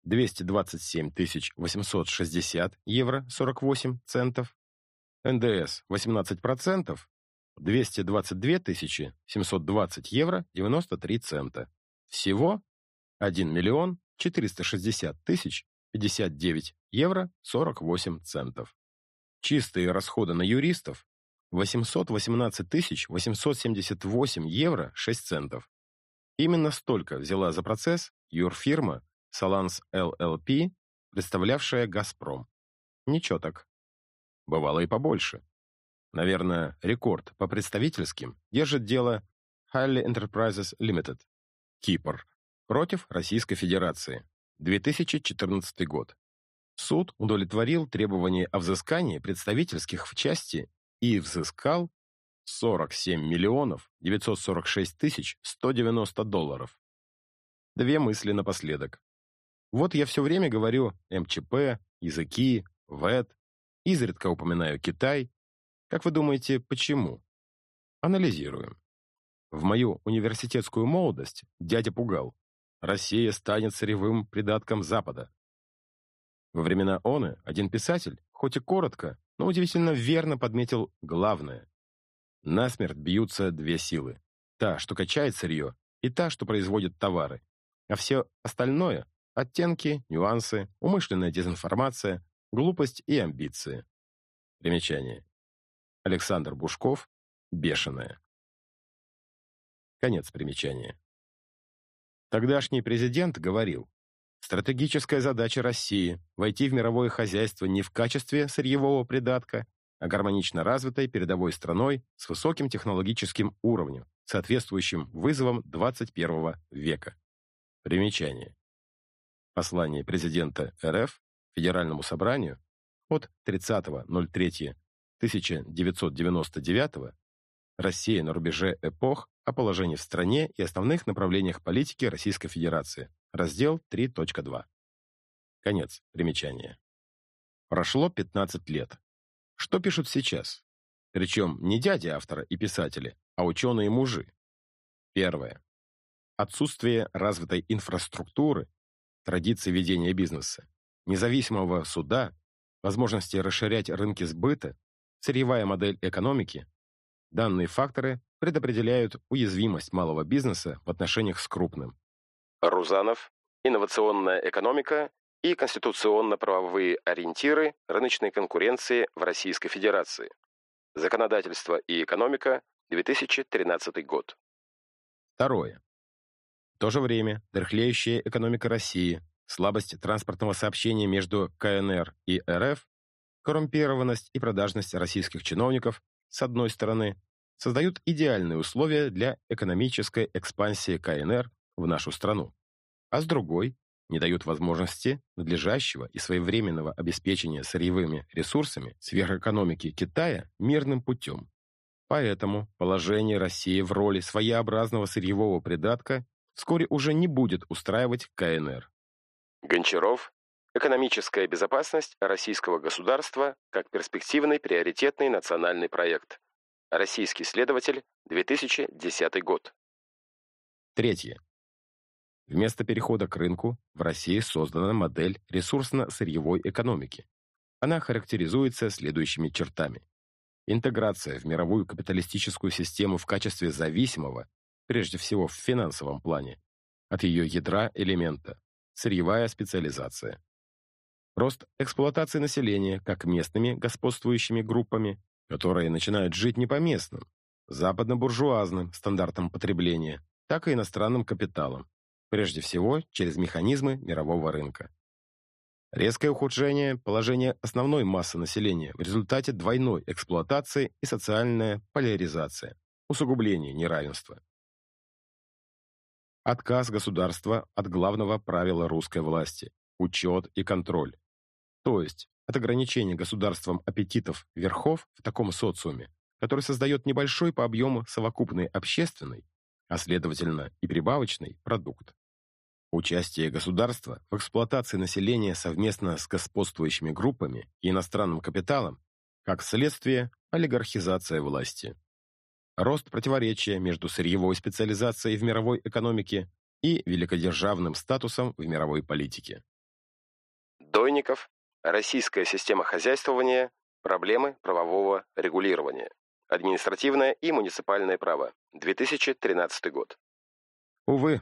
S1: 227 860 евро 48 центов. НДС 18%, 222 720 евро 93 цента. Всего 1 миллион 460 тысяч 59 евро 48 центов. Чистые расходы на юристов 818 878 евро 6 центов. Именно столько взяла за процесс юрфирма Соланс ЛЛП, представлявшая «Газпром». Ничего так. Бывало и побольше. Наверное, рекорд по представительским держит дело Highly Enterprises Limited, Кипр, против Российской Федерации. 2014 год. Суд удовлетворил требования о взыскании представительских в части и взыскал 47 миллионов 946 тысяч 190 долларов. Две мысли напоследок. Вот я все время говорю МЧП, языки, ВЭД, изредка упоминаю Китай. Как вы думаете, почему? Анализируем. В мою университетскую молодость дядя пугал. Россия станет сырьевым придатком Запада. Во времена оны один писатель, хоть и коротко, но удивительно верно подметил главное. Насмерть бьются две силы. Та, что качает сырье, и та, что производит товары. А все остальное — оттенки, нюансы, умышленная дезинформация, глупость и амбиции. Примечание. Александр Бушков «Бешеная». Конец примечания. Тогдашний президент говорил, стратегическая задача России – войти в мировое хозяйство не в качестве сырьевого придатка, а гармонично развитой передовой страной с высоким технологическим уровнем, соответствующим вызовам 21 века. Примечание. Послание президента РФ Федеральному собранию от 30.03.1999 Россия на рубеже эпох о положении в стране и основных направлениях политики Российской Федерации. Раздел 3.2. Конец примечания. Прошло 15 лет. Что пишут сейчас? Причем не дяди автора и писатели, а ученые-мужи. Первое. Отсутствие развитой инфраструктуры, традиции ведения бизнеса, независимого суда, возможности расширять рынки сбыта, сырьевая модель экономики, Данные факторы предопределяют уязвимость малого бизнеса в отношениях с крупным.
S2: Рузанов, инновационная экономика и конституционно-правовые ориентиры рыночной конкуренции в Российской Федерации. Законодательство и экономика, 2013 год.
S1: Второе. В то же время дряхлеющая экономика России, слабость транспортного сообщения между КНР и РФ, коррумпированность и продажность российских чиновников с одной стороны, создают идеальные условия для экономической экспансии КНР в нашу страну, а с другой не дают возможности надлежащего и своевременного обеспечения сырьевыми ресурсами сверхэкономики Китая мирным путем. Поэтому положение России в роли своеобразного сырьевого придатка вскоре уже не будет устраивать КНР.
S2: Гончаров. Экономическая безопасность российского государства как перспективный приоритетный национальный проект. Российский следователь, 2010 год.
S1: Третье. Вместо перехода к рынку в России создана модель ресурсно-сырьевой экономики. Она характеризуется следующими чертами. Интеграция в мировую капиталистическую систему в качестве зависимого, прежде всего в финансовом плане, от ее ядра элемента, сырьевая специализация. Рост эксплуатации населения как местными господствующими группами, которые начинают жить не по местным, западно-буржуазным стандартам потребления, так и иностранным капиталом, прежде всего через механизмы мирового рынка. Резкое ухудшение положения основной массы населения в результате двойной эксплуатации и социальная поляризация, усугубление неравенства. Отказ государства от главного правила русской власти – учет и контроль. То есть от ограничения государством аппетитов верхов в таком социуме, который создает небольшой по объему совокупный общественный, а следовательно и прибавочный, продукт. Участие государства в эксплуатации населения совместно с господствующими группами и иностранным капиталом, как следствие олигархизация власти. Рост противоречия между сырьевой специализацией в мировой экономике и великодержавным статусом в мировой политике.
S2: Дойников, Российская система хозяйствования, проблемы правового регулирования. Административное и муниципальное право. 2013 год.
S1: Увы,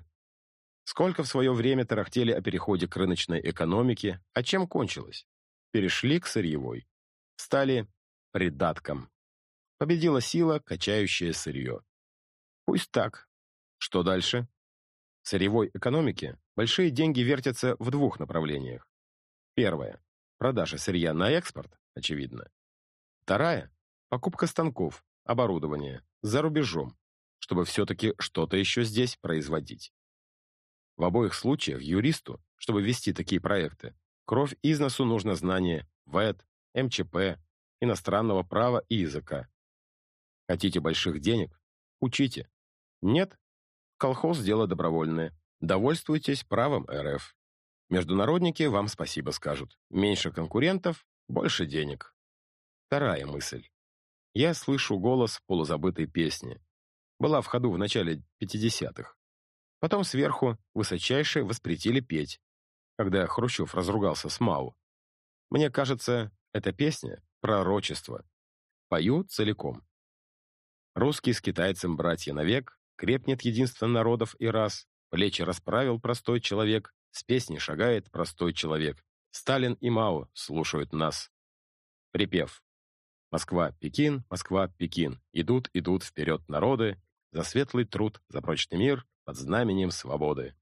S1: сколько в свое время тарахтели о переходе к рыночной экономике, а чем кончилось? Перешли к сырьевой. Стали придатком. Победила сила, качающая сырье. Пусть так. Что дальше? В сырьевой экономике большие деньги вертятся в двух направлениях. Первое Продажа сырья на экспорт, очевидно. Вторая – покупка станков, оборудования за рубежом, чтобы все-таки что-то еще здесь производить. В обоих случаях юристу, чтобы вести такие проекты, кровь из носу нужно знание ВЭД, МЧП, иностранного права и языка. Хотите больших денег? Учите. Нет? Колхоз – дело добровольное. Довольствуйтесь правом РФ. Международники вам спасибо скажут. Меньше конкурентов, больше денег. Вторая мысль. Я слышу голос полузабытой песни. была в ходу в начале 50-х. Потом сверху высочайше воспретили петь, когда Хрущев разругался с Мау. Мне кажется, эта песня — пророчество. Пою целиком. Русский с китайцем братья навек, крепнет единство народов и рас, плечи расправил простой человек, с песней шагает простой человек. Сталин и Мао слушают нас. Припев. Москва-Пекин, Москва-Пекин. Идут, идут вперед народы, за светлый труд, за прочный мир, под знаменем свободы.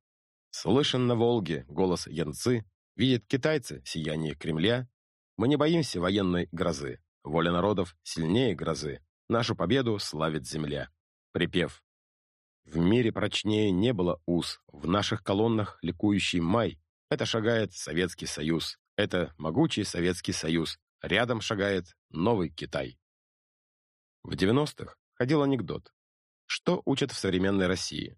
S1: Слышен на Волге голос Янцы, видят китайцы сияние Кремля. Мы не боимся военной грозы, воля народов сильнее грозы. Нашу победу славит земля. Припев. В мире прочнее не было уз, в наших колоннах ликующий май. Это шагает Советский Союз, это могучий Советский Союз. Рядом шагает новый Китай. В 90-х ходил анекдот. Что учат в современной России?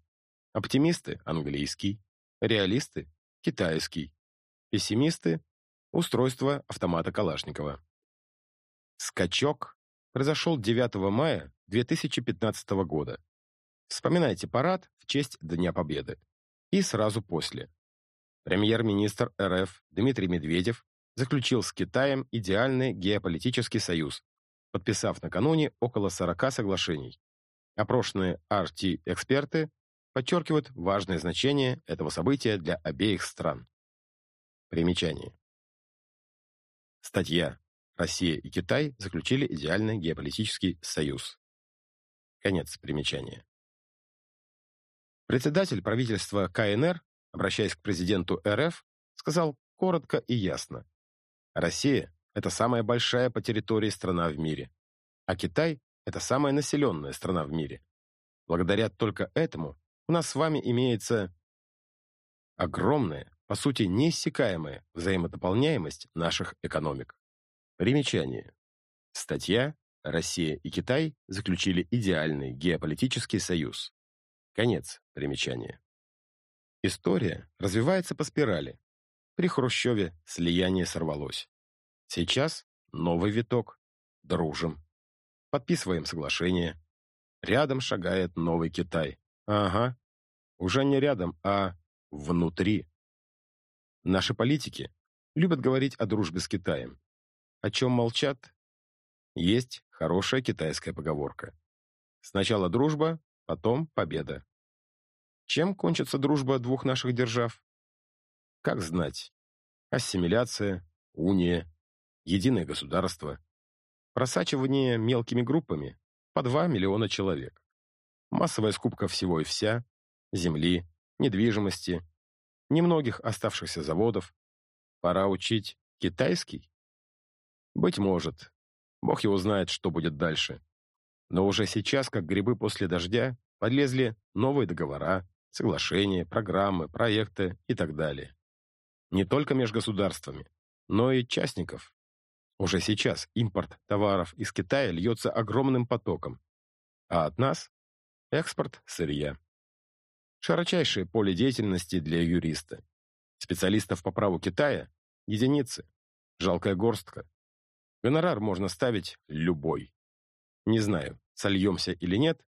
S1: Оптимисты – английский, реалисты – китайский, пессимисты – устройство автомата Калашникова. Скачок произошел 9 мая 2015 года. Вспоминайте парад в честь Дня Победы. И сразу после. Премьер-министр РФ Дмитрий Медведев заключил с Китаем идеальный геополитический союз, подписав накануне около 40 соглашений. Опрошенные RT-эксперты подчеркивают важное значение этого события для обеих стран. Примечание. Статья «Россия и Китай заключили идеальный геополитический союз». Конец примечания. Председатель правительства КНР, обращаясь к президенту РФ, сказал коротко и ясно. Россия – это самая большая по территории страна в мире, а Китай – это самая населенная страна в мире. Благодаря только этому у нас с вами имеется огромная, по сути неиссякаемая взаимодополняемость наших экономик. Примечание. Статья «Россия и Китай заключили идеальный геополитический союз». Конец примечания. История развивается по спирали. При Хрущеве слияние сорвалось. Сейчас новый виток. Дружим. Подписываем соглашение. Рядом шагает новый Китай. Ага. Уже не рядом, а внутри. Наши политики любят говорить о дружбе с Китаем. О чем молчат? Есть хорошая китайская поговорка. Сначала дружба, потом победа. Чем кончится дружба двух наших держав? Как знать? Ассимиляция, уния, единое государство, просачивание мелкими группами по 2 миллиона человек, массовая скупка всего и вся, земли, недвижимости, немногих оставшихся заводов. Пора учить китайский? Быть может. Бог его знает, что будет дальше. Но уже сейчас, как грибы после дождя, подлезли новые договора, соглашения, программы, проекты и так далее. Не только между государствами, но и частников. Уже сейчас импорт товаров из Китая льется огромным потоком, а от нас – экспорт сырья. Широчайшее поле деятельности для юриста. Специалистов по праву Китая – единицы, жалкая горстка. Гонорар можно ставить любой. Не знаю, сольемся или нет,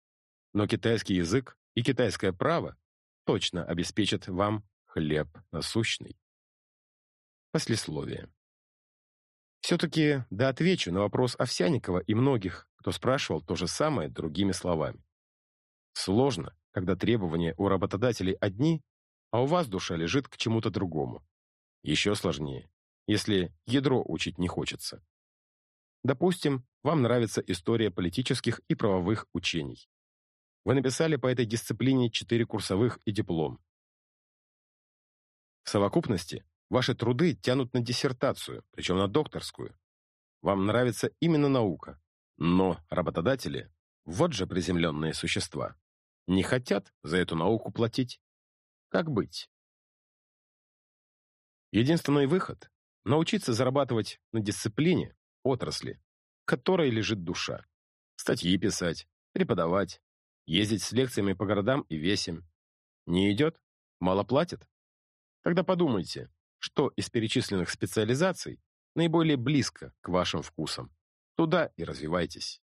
S1: но китайский язык и китайское право точно обеспечат вам хлеб насущный. Послесловие. Все-таки да отвечу на вопрос Овсяникова и многих, кто спрашивал то же самое другими словами. Сложно, когда требования у работодателей одни, а у вас душа лежит к чему-то другому. Еще сложнее, если ядро учить не хочется. Допустим, вам нравится история политических и правовых учений. Вы написали по этой дисциплине четыре курсовых и диплом. В совокупности ваши труды тянут на диссертацию, причем на докторскую. Вам нравится именно наука. Но работодатели, вот же приземленные существа, не хотят за эту науку платить. Как быть? Единственный выход – научиться зарабатывать на дисциплине, отрасли, которой лежит душа. Статьи писать, преподавать, Ездить с лекциями по городам и весим. Не идет? Мало платят? Тогда подумайте, что из перечисленных специализаций наиболее близко к вашим вкусам. Туда и развивайтесь.